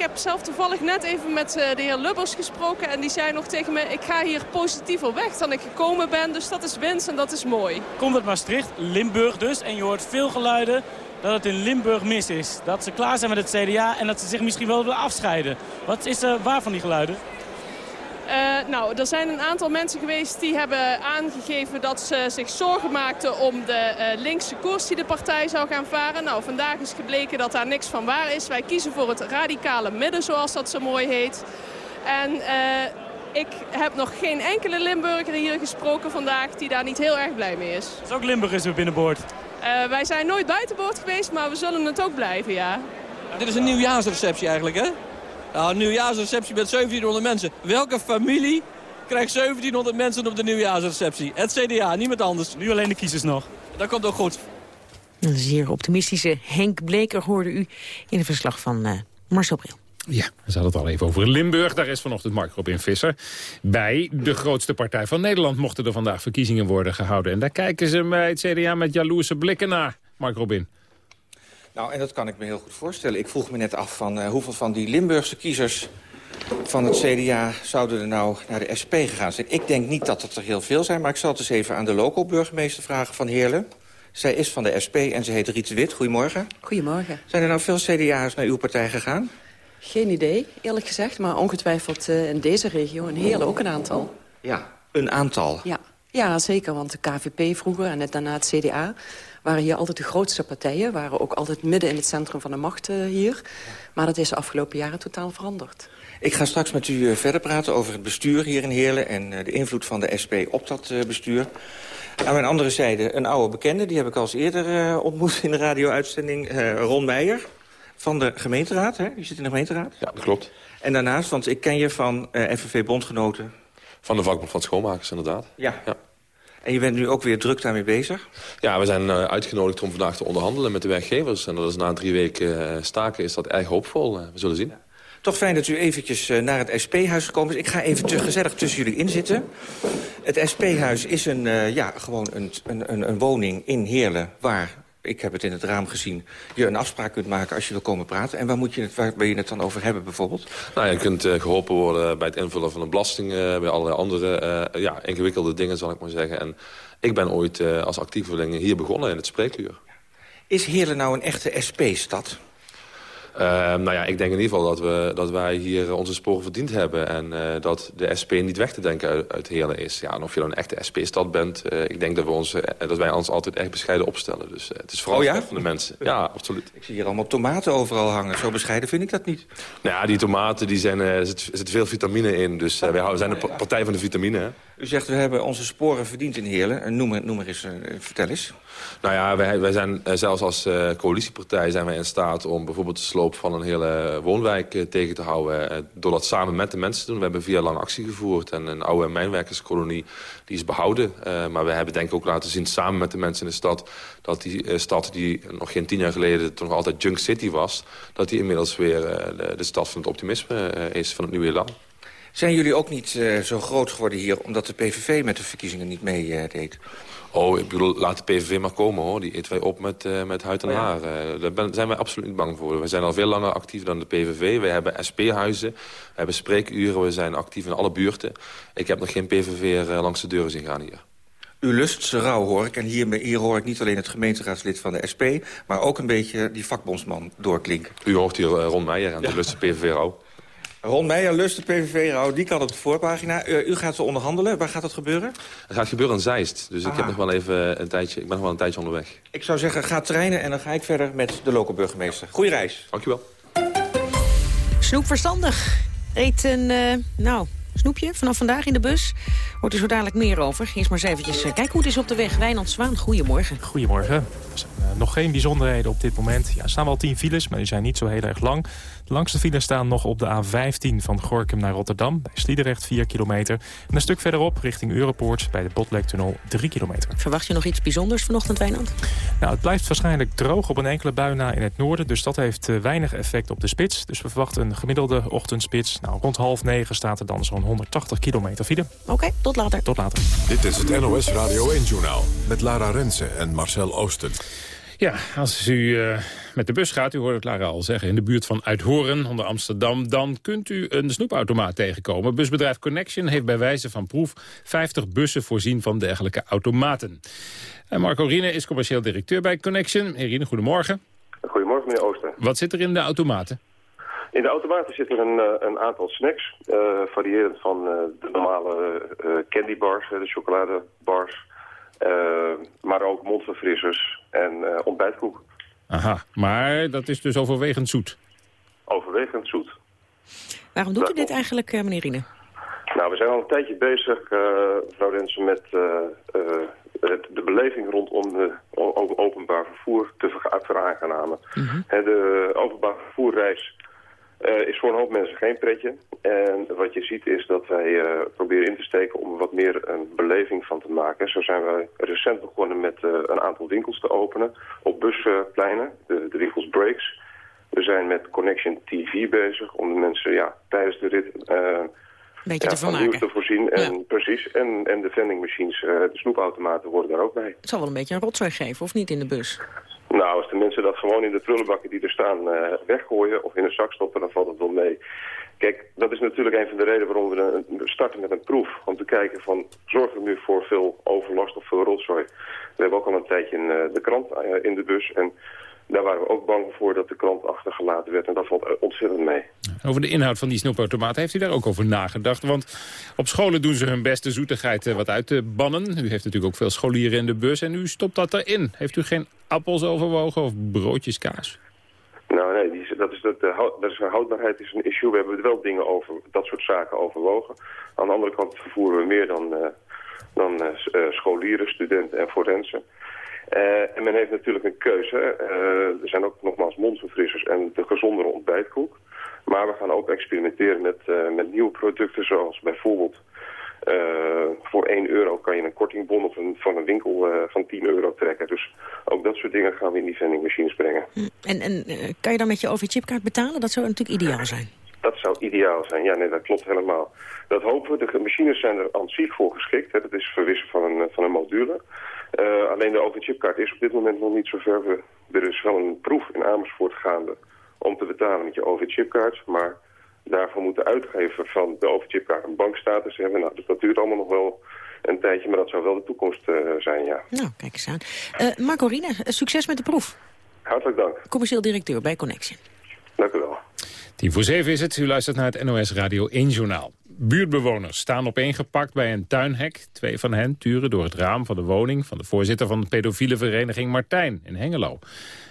Ik heb zelf toevallig net even met eh, de heer Lubbers gesproken. En die zei nog tegen me, ik ga hier positief op weg dan ik gekomen ben. Dus dat is winst en dat is mooi. Komt het Maastricht, Limburg dus. En je hoort veel geluiden dat het in Limburg mis is. Dat ze klaar zijn met het CDA en dat ze zich misschien wel willen afscheiden. Wat is er waar van die geluiden? Uh, nou, er zijn een aantal mensen geweest die hebben aangegeven dat ze zich zorgen maakten om de uh, linkse koers die de partij zou gaan varen. Nou, vandaag is gebleken dat daar niks van waar is. Wij kiezen voor het radicale midden, zoals dat zo mooi heet. En uh, ik heb nog geen enkele Limburger hier gesproken vandaag die daar niet heel erg blij mee is. Dat is ook Limburg is weer binnenboord. wij zijn nooit buitenboord geweest, maar we zullen het ook blijven, ja. Dit is een nieuwjaarsreceptie eigenlijk, hè? Nou, een nieuwjaarsreceptie met 1700 mensen. Welke familie krijgt 1700 mensen op de nieuwjaarsreceptie? Het CDA, niemand anders. Nu alleen de kiezers nog. Dat komt ook goed. Een zeer optimistische Henk Bleker hoorde u in het verslag van uh, Marcel Bril. Ja, we hadden het al even over Limburg. Daar is vanochtend Mark Robin Visser. Bij de grootste partij van Nederland mochten er vandaag verkiezingen worden gehouden. En daar kijken ze bij het CDA met jaloerse blikken naar, Mark Robin. Nou, en dat kan ik me heel goed voorstellen. Ik vroeg me net af van uh, hoeveel van die Limburgse kiezers van het CDA zouden er nou naar de SP gegaan zijn. Ik denk niet dat het er heel veel zijn, maar ik zal het eens even aan de local burgemeester vragen van Heerlen. Zij is van de SP en ze heet Riet Wit. Goedemorgen. Goedemorgen. Zijn er nou veel CDA'ers naar uw partij gegaan? Geen idee, eerlijk gezegd. Maar ongetwijfeld uh, in deze regio in Heerlen ook een aantal. Ja, een aantal? Ja, ja zeker. Want de KVP vroeger en net daarna het CDA waren hier altijd de grootste partijen. Waren ook altijd midden in het centrum van de macht uh, hier. Maar dat is de afgelopen jaren totaal veranderd. Ik ga straks met u uh, verder praten over het bestuur hier in Heerlen... en uh, de invloed van de SP op dat bestuur. Aan mijn andere zijde een oude bekende. Die heb ik al eens eerder ontmoet in de radio-uitzending. Ron Meijer van de gemeenteraad. Hè? Die zit in de gemeenteraad. Ja, dat klopt. En daarnaast, want ik ken je van FNV-bondgenoten. Van de vakbond van schoonmakers, inderdaad. Ja. ja. En je bent nu ook weer druk daarmee bezig? Ja, we zijn uh, uitgenodigd om vandaag te onderhandelen met de werkgevers. En dat is na drie weken uh, staken is dat erg hoopvol. Uh, we zullen zien. Toch fijn dat u eventjes naar het SP-huis gekomen is. Ik ga even te gezellig tussen jullie inzitten. Het SP-huis is een, ja, gewoon een, een, een woning in Heerlen... waar ik heb het in het raam gezien, je een afspraak kunt maken als je wil komen praten. En waar, moet je het, waar wil je het dan over hebben bijvoorbeeld? Nou, je kunt uh, geholpen worden bij het invullen van een belasting... Uh, bij allerlei andere uh, ja, ingewikkelde dingen, zal ik maar zeggen. En ik ben ooit als actieveling hier begonnen in het spreekuur. Is Heerlen nou een echte SP-stad? Uh, nou ja, ik denk in ieder geval dat, we, dat wij hier onze sporen verdiend hebben. En uh, dat de SP niet weg te denken uit, uit Heerlen is. Ja, en of je dan een echte SP-stad bent. Uh, ik denk dat, we ons, dat wij ons altijd echt bescheiden opstellen. Dus het is vooral oh ja? van de mensen. Ja, absoluut. Ik zie hier allemaal tomaten overal hangen. Zo bescheiden vind ik dat niet. Nou ja, die tomaten, die zijn, er zit, zit veel vitamine in. Dus wij zijn de partij van de vitamine. Hè? U zegt, we hebben onze sporen verdiend in Heerlen. Noem, noem maar eens, uh, vertel eens. Nou ja, wij, wij zijn uh, zelfs als coalitiepartij zijn wij in staat... om bijvoorbeeld de sloop van een hele woonwijk tegen te houden. door dat samen met de mensen te doen. We hebben vier lang actie gevoerd. En een oude mijnwerkerskolonie die is behouden. maar we hebben denk ik ook laten zien samen met de mensen in de stad... dat die stad die nog geen tien jaar geleden toch nog altijd Junk City was... dat die inmiddels weer de, de, stad van het optimisme is van het nieuwe land. Zijn jullie ook niet uh, zo groot geworden hier... omdat de PVV met de verkiezingen niet meedeed? Uh, oh, ik bedoel, laat de PVV maar komen, hoor. Die eten wij op met, uh, met huid en oh, ja. haar. daar ben, zijn wij absoluut niet bang voor. We zijn al veel langer actief dan de PVV. We hebben SP-huizen, we hebben spreekuren, we zijn actief in alle buurten. Ik heb nog geen PVV langs de deuren zien gaan hier. U lust ze rauw, hoor ik. En hier, hier hoor ik niet alleen het gemeenteraadslid van de SP... maar ook een beetje die vakbondsman doorklinken. U hoort hier Ron Meijer en ja. de lust de PVV rauw. Ron Meijer, Lust, de PVV, die kan op de voorpagina. U, u, gaat ze onderhandelen. Waar gaat dat gebeuren? Het gaat gebeuren in Zeist. Dus Aha. ik, heb nog wel even een tijdje, ik ben nog wel een tijdje onderweg. Ik zou zeggen, ga trainen en dan ga ik verder met de lokale burgemeester. Goeie reis. Dankjewel. Snoep verstandig. Eet een, uh, nou, snoepje vanaf vandaag in de bus. Hoort er zo dadelijk meer over. Eerst maar eens eventjes uh, kijken hoe het is op de weg. Wijnand Zwaan, goedemorgen. Goedemorgen. Er zijn uh, nog geen bijzonderheden op dit moment. Ja, er staan wel tien files, maar die zijn niet zo heel erg lang. De langste files staan nog op de A15 van Gorkum naar Rotterdam. Bij Sliedrecht 4 kilometer. En een stuk verderop richting Europoort bij de Botlektunnel 3 kilometer. Verwacht je nog iets bijzonders vanochtend, Wijnand? Nou, het blijft waarschijnlijk droog op een enkele bui na in het noorden. Dus dat heeft uh, weinig effect op de spits. Dus we verwachten een gemiddelde ochtendspits. Nou, rond half negen staat er dan zo'n 180 kilometer file. Oké, okay, tot later. Tot later. Dit is het NOS Radio 1-journaal met Lara Rensen en Marcel Oosten. Ja, als u uh, met de bus gaat, u hoort het Lara al zeggen... in de buurt van Uithoren, onder Amsterdam... dan kunt u een snoepautomaat tegenkomen. Busbedrijf Connection heeft bij wijze van proef 50 bussen voorzien van dergelijke automaten. En Marco Riene is commercieel directeur bij Connection. Heer Riene, goedemorgen. Goedemorgen, meneer Ooster. Wat zit er in de automaten? In de automaten zit er een, uh, een aantal snacks, uh, variërend van uh, de normale candybars, de chocoladebars... maar ook mondverfrissers en ontbijtkoek. Aha, maar dat is dus overwegend zoet? Overwegend zoet. Waarom doet u dit eigenlijk, meneer Riene? Nou, we zijn al een tijdje bezig, mevrouw Rensen, met het, de beleving rondom de openbaar vervoer te veraangenamen. Mm -hmm. De openbaar vervoerreis uh, is voor een hoop mensen geen pretje. En wat je ziet is dat wij uh, proberen in te steken om er wat meer een beleving van te maken. Zo zijn wij recent begonnen met uh, een aantal winkels te openen op buspleinen, de, de winkels Breaks. We zijn met Connection TV bezig om de mensen ja, tijdens de rit Beetje ja, van nieuws te voorzien. En, ja. Precies, en, en de vending machines, de snoepautomaten worden daar ook bij. Het zal wel een beetje een rotzooi geven, of niet in de bus? Nou, als de mensen dat gewoon in de prullenbakken die er staan uh, weggooien of in een zak stoppen, dan valt het wel mee. Kijk, dat is natuurlijk een van de redenen waarom we starten met een proef. Om te kijken van, zorgen we nu voor veel overlast of veel rotzooi? We hebben ook al een tijdje in, uh, de krant uh, in de bus en daar waren we ook bang voor dat de krant achtergelaten werd. En dat valt ontzettend mee. Over de inhoud van die snoepautomaat heeft u daar ook over nagedacht? Want op scholen doen ze hun beste zoetigheid wat uit te bannen. U heeft natuurlijk ook veel scholieren in de bus en u stopt dat erin. Heeft u geen appels overwogen of broodjes kaas? Nou nee, die, dat is, dat, de, dat is, houdbaarheid is een issue. We hebben wel dingen over dat soort zaken overwogen. Aan de andere kant vervoeren we meer dan, uh, dan uh, scholieren, studenten en forensen. Uh, en men heeft natuurlijk een keuze. Uh, er zijn ook nogmaals mondverfrissers en de gezondere ontbijtkoek. Maar we gaan ook experimenteren met, uh, met nieuwe producten zoals bijvoorbeeld... voor 1 euro kan je een kortingbon of een, van een winkel van 10 euro trekken. Dus ook dat soort dingen gaan we in die vendingmachines brengen. Hm, en, en kan je dan met je OV-chipkaart betalen? Dat zou natuurlijk ideaal zijn. Dat zou ideaal zijn. Ja, nee, dat klopt helemaal. Dat hopen we. De machines zijn er aan zich voor geschikt. Hè. Dat is verwissen van een, van een module. Uh, alleen de OV-chipkaart is op dit moment nog niet zo ver. We, er is wel een proef in Amersfoort gaande om te betalen met je OV-chipkaart. Maar daarvoor moet de uitgever van de OV-chipkaart een bankstatus hebben. Nou, dus dat duurt allemaal nog wel een tijdje, maar dat zou wel de toekomst uh, zijn, ja. Nou, kijk eens aan. Uh, Marco Rine, succes met de proef. Hartelijk dank. Commercieel directeur bij Connection. Dank u wel. Tien voor zeven is het. U luistert naar het NOS Radio 1 Journaal. Buurtbewoners staan opeengepakt bij een tuinhek. Twee van hen turen door het raam van de woning... van de voorzitter van de pedofiele vereniging Martijn in Hengelo.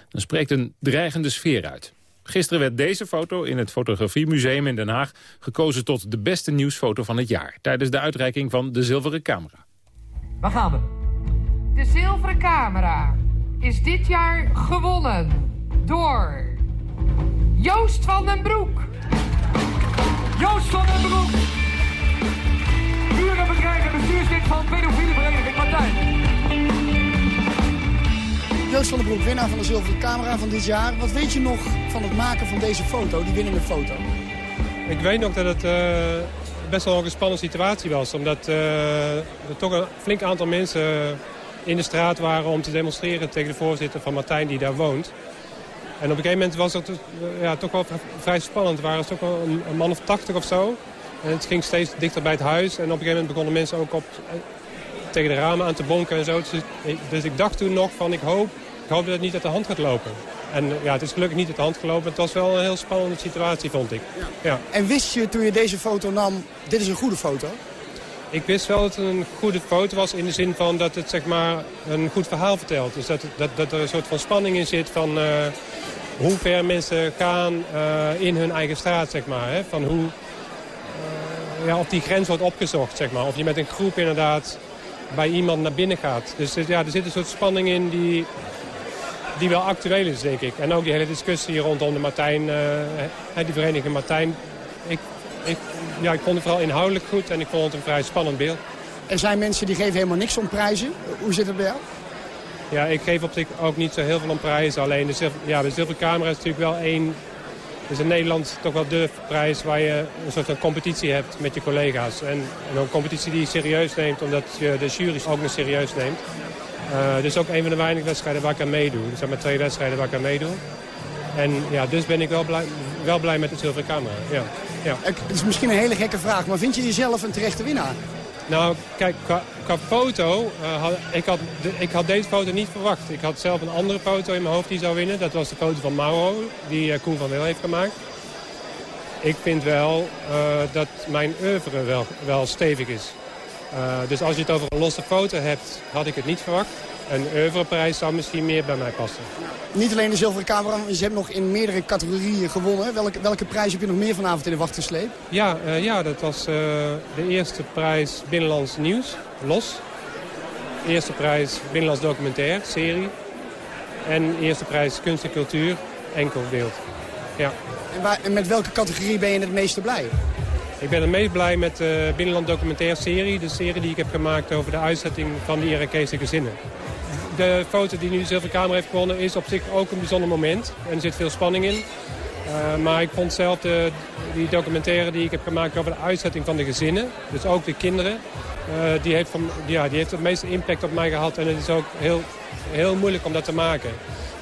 Dan spreekt een dreigende sfeer uit. Gisteren werd deze foto in het Fotografiemuseum in Den Haag... gekozen tot de beste nieuwsfoto van het jaar... tijdens de uitreiking van de Zilveren Camera. Waar gaan we? De Zilveren Camera is dit jaar gewonnen door Joost van den Broek. Joost van den Broek. En bestuurslid van pedofiele vereniging Martijn. Joost van den Broek, winnaar van de Zilveren Camera van dit jaar. Wat weet je nog van het maken van deze foto, die winnende foto? Ik weet nog dat het uh, best wel een spannende situatie was. Omdat uh, er toch een flink aantal mensen in de straat waren om te demonstreren tegen de voorzitter van Martijn die daar woont. En op een gegeven moment was het ja, toch wel vrij spannend. Er waren toch wel een, een, man of tachtig of zo. En het ging steeds dichter bij het huis. En op een gegeven moment begonnen mensen ook op, tegen de ramen aan te bonken en zo. Dus, dus ik dacht toen nog van ik hoop, ik hoop dat het niet uit de hand gaat lopen. En ja, het is gelukkig niet uit de hand gelopen. Het was wel een heel spannende situatie, vond ik. Ja. ja. En wist je toen je deze foto nam, dit is een goede foto? Ik wist wel dat het een goede foto was in de zin van dat het zeg maar, een goed verhaal vertelt. Dus dat, dat, dat er een soort van spanning in zit van uh, hoe ver mensen gaan uh, in hun eigen straat. Zeg maar, hè? Van hoe, ja, of die grens wordt opgezocht. Zeg maar. Of je met een groep inderdaad bij iemand naar binnen gaat. Dus ja, er zit een soort spanning in die, die wel actueel is, denk ik. En ook die hele discussie rondom de Martijn, die vereniging Martijn. Ik, ik, ja, ik vond het vooral inhoudelijk goed en ik vond het een vrij spannend beeld. Er zijn mensen die geven helemaal niks om prijzen. Hoe zit het bij jou? Ja, ik geef op zich ook niet zo heel veel om prijzen. Alleen de, zilver, ja, de zilveren camera is natuurlijk wel één... is in Nederland toch wel de prijs waar je een soort van competitie hebt met je collega's. En, en een competitie die je serieus neemt, omdat je de jury ook nog serieus neemt. Uh, dus ook een van de weinige wedstrijden waar ik aan meedoe. Er zijn maar twee wedstrijden waar ik aan meedoe. En ja, dus ben ik wel blij, wel blij met de zilveren camera. Ja. Ja. Het is misschien een hele gekke vraag, maar vind je jezelf een terechte winnaar? Nou, kijk, qua, qua foto, uh, had, ik, had ik had deze foto niet verwacht. Ik had zelf een andere foto in mijn hoofd die zou winnen. Dat was de foto van Mauro, die uh, Koen van Wil heeft gemaakt. Ik vind wel uh, dat mijn oeuvre wel, wel stevig is. Dus als je het over een losse foto hebt, had ik het niet verwacht. Een oeuvreprijs zou misschien meer bij mij passen. Niet alleen de zilveren camera, je hebt nog in meerdere categorieën gewonnen. Welke, welke prijs heb je nog meer vanavond in de wacht gesleept? Ja, uh, ja dat was uh, de eerste prijs Binnenlands Nieuws, los. Eerste prijs Binnenlands Documentair, serie. En eerste prijs Kunst en Cultuur, enkel beeld. Ja. En, waar, en met welke categorie ben je het meeste blij? Ik ben het meest blij met de Binnenland Documentair serie. De serie die ik heb gemaakt over de uitzetting van de Irakese gezinnen de foto die nu de zilveren kamer heeft gewonnen is op zich ook een bijzonder moment. En er zit veel spanning in. Uh, maar ik vond zelf de, die documentaire die ik heb gemaakt over de uitzetting van de gezinnen. Dus ook de kinderen. Uh, die, heeft van, die heeft het meeste impact op mij gehad. En het is ook heel, heel moeilijk om dat te maken.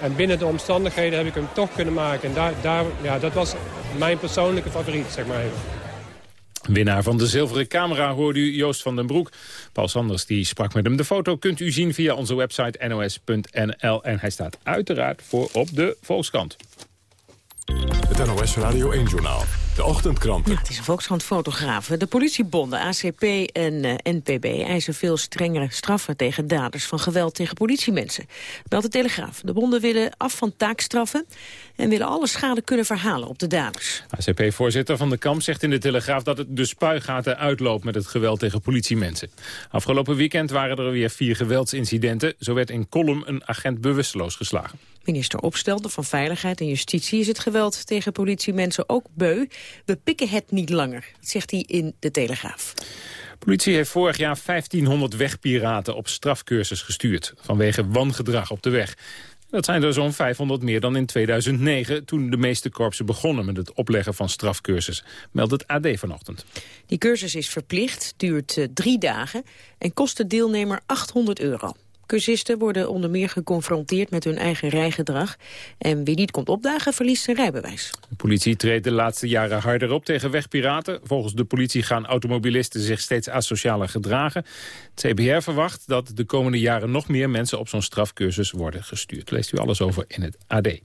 En binnen de omstandigheden heb ik hem toch kunnen maken. En daar, daar, ja, dat was mijn persoonlijke favoriet, zeg maar even. Winnaar van de zilveren camera hoorde u Joost van den Broek. Paul Sanders die sprak met hem. De foto kunt u zien via onze website nos.nl. En hij staat uiteraard voor op de Volkskrant. Het NOS Radio 1-journaal. De ochtendkranten. Ja, het is een Volkskrant-fotograaf. De politiebonden ACP en uh, NPB eisen veel strengere straffen tegen daders van geweld tegen politiemensen. Belt de Telegraaf. De bonden willen af van taakstraffen en willen alle schade kunnen verhalen op de daders. ACP-voorzitter Van de Kamp zegt in de Telegraaf dat het de spuigaten uitloopt met het geweld tegen politiemensen. Afgelopen weekend waren er weer vier geweldsincidenten. Zo werd in Kolm een agent bewusteloos geslagen. Minister Opstelder van Veiligheid en Justitie is het geweld tegen politiemensen ook beu. We pikken het niet langer, zegt hij in de Telegraaf. Politie heeft vorig jaar 1500 wegpiraten op strafcursus gestuurd... vanwege wangedrag op de weg. Dat zijn er zo'n 500 meer dan in 2009... toen de meeste korpsen begonnen met het opleggen van strafcursus. Meldt het AD vanochtend. Die cursus is verplicht, duurt uh, drie dagen... en kost de deelnemer 800 euro. Cursisten worden onder meer geconfronteerd met hun eigen rijgedrag. En wie niet komt opdagen, verliest zijn rijbewijs. De politie treedt de laatste jaren harder op tegen wegpiraten. Volgens de politie gaan automobilisten zich steeds asocialer gedragen. Het CBR verwacht dat de komende jaren nog meer mensen op zo'n strafcursus worden gestuurd. Leest u alles over in het AD.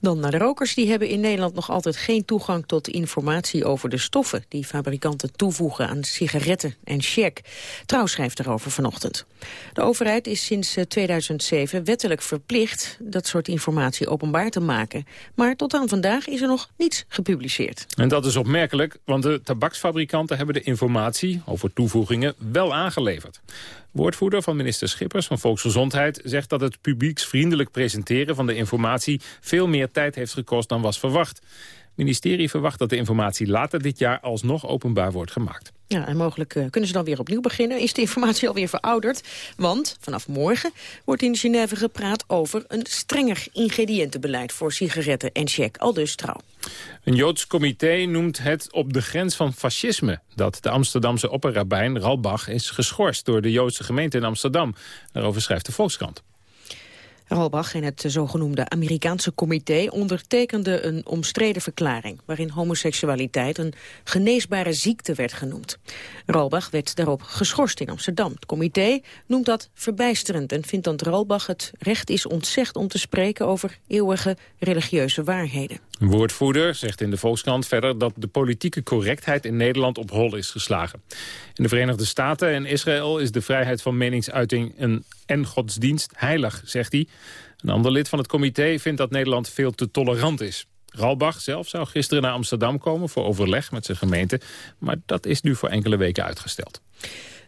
Dan naar de rokers. Die hebben in Nederland nog altijd geen toegang tot informatie over de stoffen die fabrikanten toevoegen aan sigaretten en check. Trouw schrijft daarover vanochtend. De overheid is sinds 2007 wettelijk verplicht dat soort informatie openbaar te maken. Maar tot aan vandaag is er nog niets gepubliceerd. En dat is opmerkelijk, want de tabaksfabrikanten hebben de informatie over toevoegingen wel aangeleverd. Woordvoerder van minister Schippers van Volksgezondheid zegt dat het publieksvriendelijk presenteren van de informatie veel meer tijd heeft gekost dan was verwacht. Het ministerie verwacht dat de informatie later dit jaar alsnog openbaar wordt gemaakt. Ja, en mogelijk uh, kunnen ze dan weer opnieuw beginnen. Is de informatie alweer verouderd? Want vanaf morgen wordt in Genève gepraat over een strenger ingrediëntenbeleid voor sigaretten en check. Al dus trouw. Een Joods comité noemt het op de grens van fascisme... dat de Amsterdamse opperrabijn Ralbach is geschorst door de Joodse gemeente in Amsterdam. Daarover schrijft de Volkskrant. Rolbach en het zogenoemde Amerikaanse comité ondertekende een omstreden verklaring... waarin homoseksualiteit een geneesbare ziekte werd genoemd. Rolbach werd daarop geschorst in Amsterdam. Het comité noemt dat verbijsterend en vindt dat Rolbach het recht is ontzegd... om te spreken over eeuwige religieuze waarheden. Een woordvoerder zegt in de Volkskrant verder dat de politieke correctheid in Nederland op hol is geslagen. In de Verenigde Staten en Israël is de vrijheid van meningsuiting een, en godsdienst heilig, zegt hij. Een ander lid van het comité vindt dat Nederland veel te tolerant is. Ralbach zelf zou gisteren naar Amsterdam komen voor overleg met zijn gemeente. Maar dat is nu voor enkele weken uitgesteld.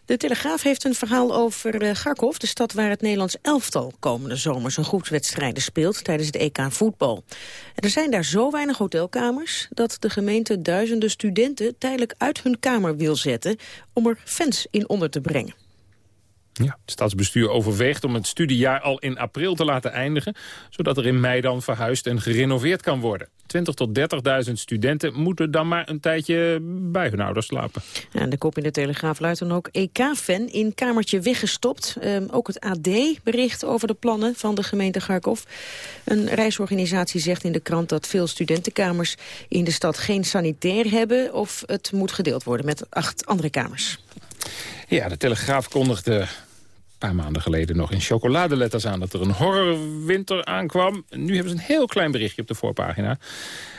De Telegraaf heeft een verhaal over uh, de stad waar het Nederlands elftal komende zomer zijn groepswedstrijden speelt tijdens de EK voetbal. er zijn daar zo weinig hotelkamers dat de gemeente duizenden studenten tijdelijk uit hun kamer wil zetten om er fans in onder te brengen. Ja, het stadsbestuur overweegt om het studiejaar al in april te laten eindigen... zodat er in mei dan verhuisd en gerenoveerd kan worden. 20.000 tot 30.000 studenten moeten dan maar een tijdje bij hun ouders slapen. Ja, de kop in de Telegraaf luidt dan ook EK-fan in kamertje weggestopt. Ehm, ook het AD bericht over de plannen van de gemeente Garkov. Een reisorganisatie zegt in de krant dat veel studentenkamers in de stad geen sanitair hebben... of het moet gedeeld worden met acht andere kamers. Ja, de Telegraaf kondigde paar maanden geleden nog in chocoladeletters aan... dat er een horrorwinter aankwam. Nu hebben ze een heel klein berichtje op de voorpagina.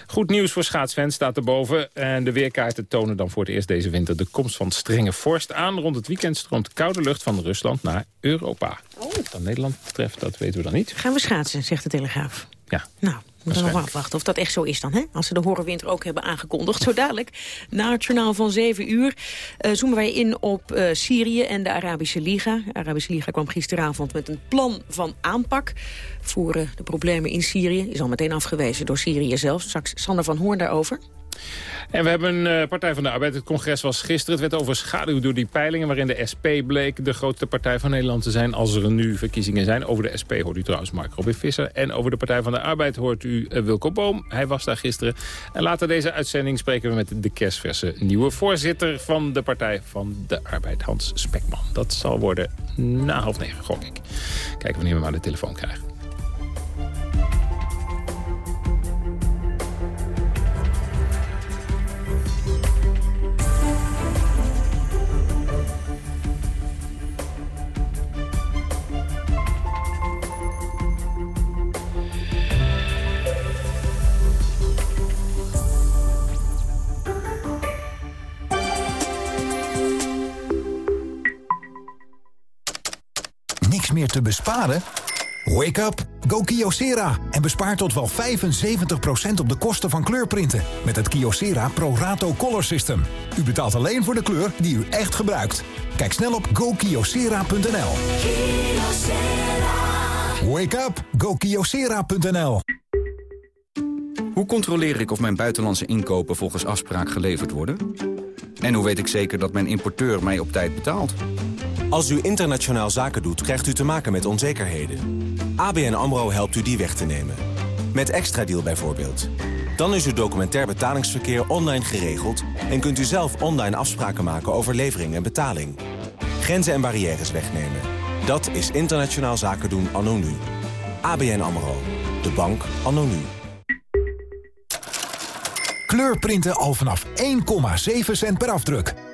Goed nieuws voor schaatsfans staat erboven. En de weerkaarten tonen dan voor het eerst deze winter... de komst van strenge vorst aan. Rond het weekend stroomt koude lucht van Rusland naar Europa. Oh. Wat dan Nederland betreft, dat weten we dan niet. Gaan we schaatsen, zegt de Telegraaf. Ja. Nou, we moeten nog afwachten of dat echt zo is dan. Hè? Als ze de horrorwinter ook hebben aangekondigd. Zo dadelijk, na het journaal van 7 uur, uh, zoomen wij in op uh, Syrië en de Arabische Liga. De Arabische Liga kwam gisteravond met een plan van aanpak voor uh, de problemen in Syrië. Is al meteen afgewezen door Syrië zelf. Straks Sander van Hoorn daarover. En we hebben een uh, Partij van de Arbeid. Het congres was gisteren. Het werd overschaduwd door die peilingen... waarin de SP bleek de grootste partij van Nederland te zijn... als er nu verkiezingen zijn. Over de SP hoort u trouwens Mark Robin Visser. En over de Partij van de Arbeid hoort u uh, Wilco Boom. Hij was daar gisteren. En later deze uitzending spreken we met de kerstverse nieuwe voorzitter... van de Partij van de Arbeid, Hans Spekman. Dat zal worden na half negen, gok ik. Kijken wanneer we maar de telefoon krijgen. Te besparen? Wake up, go Kyocera en bespaar tot wel 75% op de kosten van kleurprinten met het Kyocera Pro Rato Color System. U betaalt alleen voor de kleur die u echt gebruikt. Kijk snel op gokyocera.nl. Wake up, go Kyocera.nl. Hoe controleer ik of mijn buitenlandse inkopen volgens afspraak geleverd worden? En hoe weet ik zeker dat mijn importeur mij op tijd betaalt? Als u internationaal zaken doet, krijgt u te maken met onzekerheden. ABN AMRO helpt u die weg te nemen. Met Extra Deal bijvoorbeeld. Dan is uw documentair betalingsverkeer online geregeld... en kunt u zelf online afspraken maken over levering en betaling. Grenzen en barrières wegnemen. Dat is internationaal zaken doen anno nu. ABN AMRO. De bank anno nu. Kleurprinten al vanaf 1,7 cent per afdruk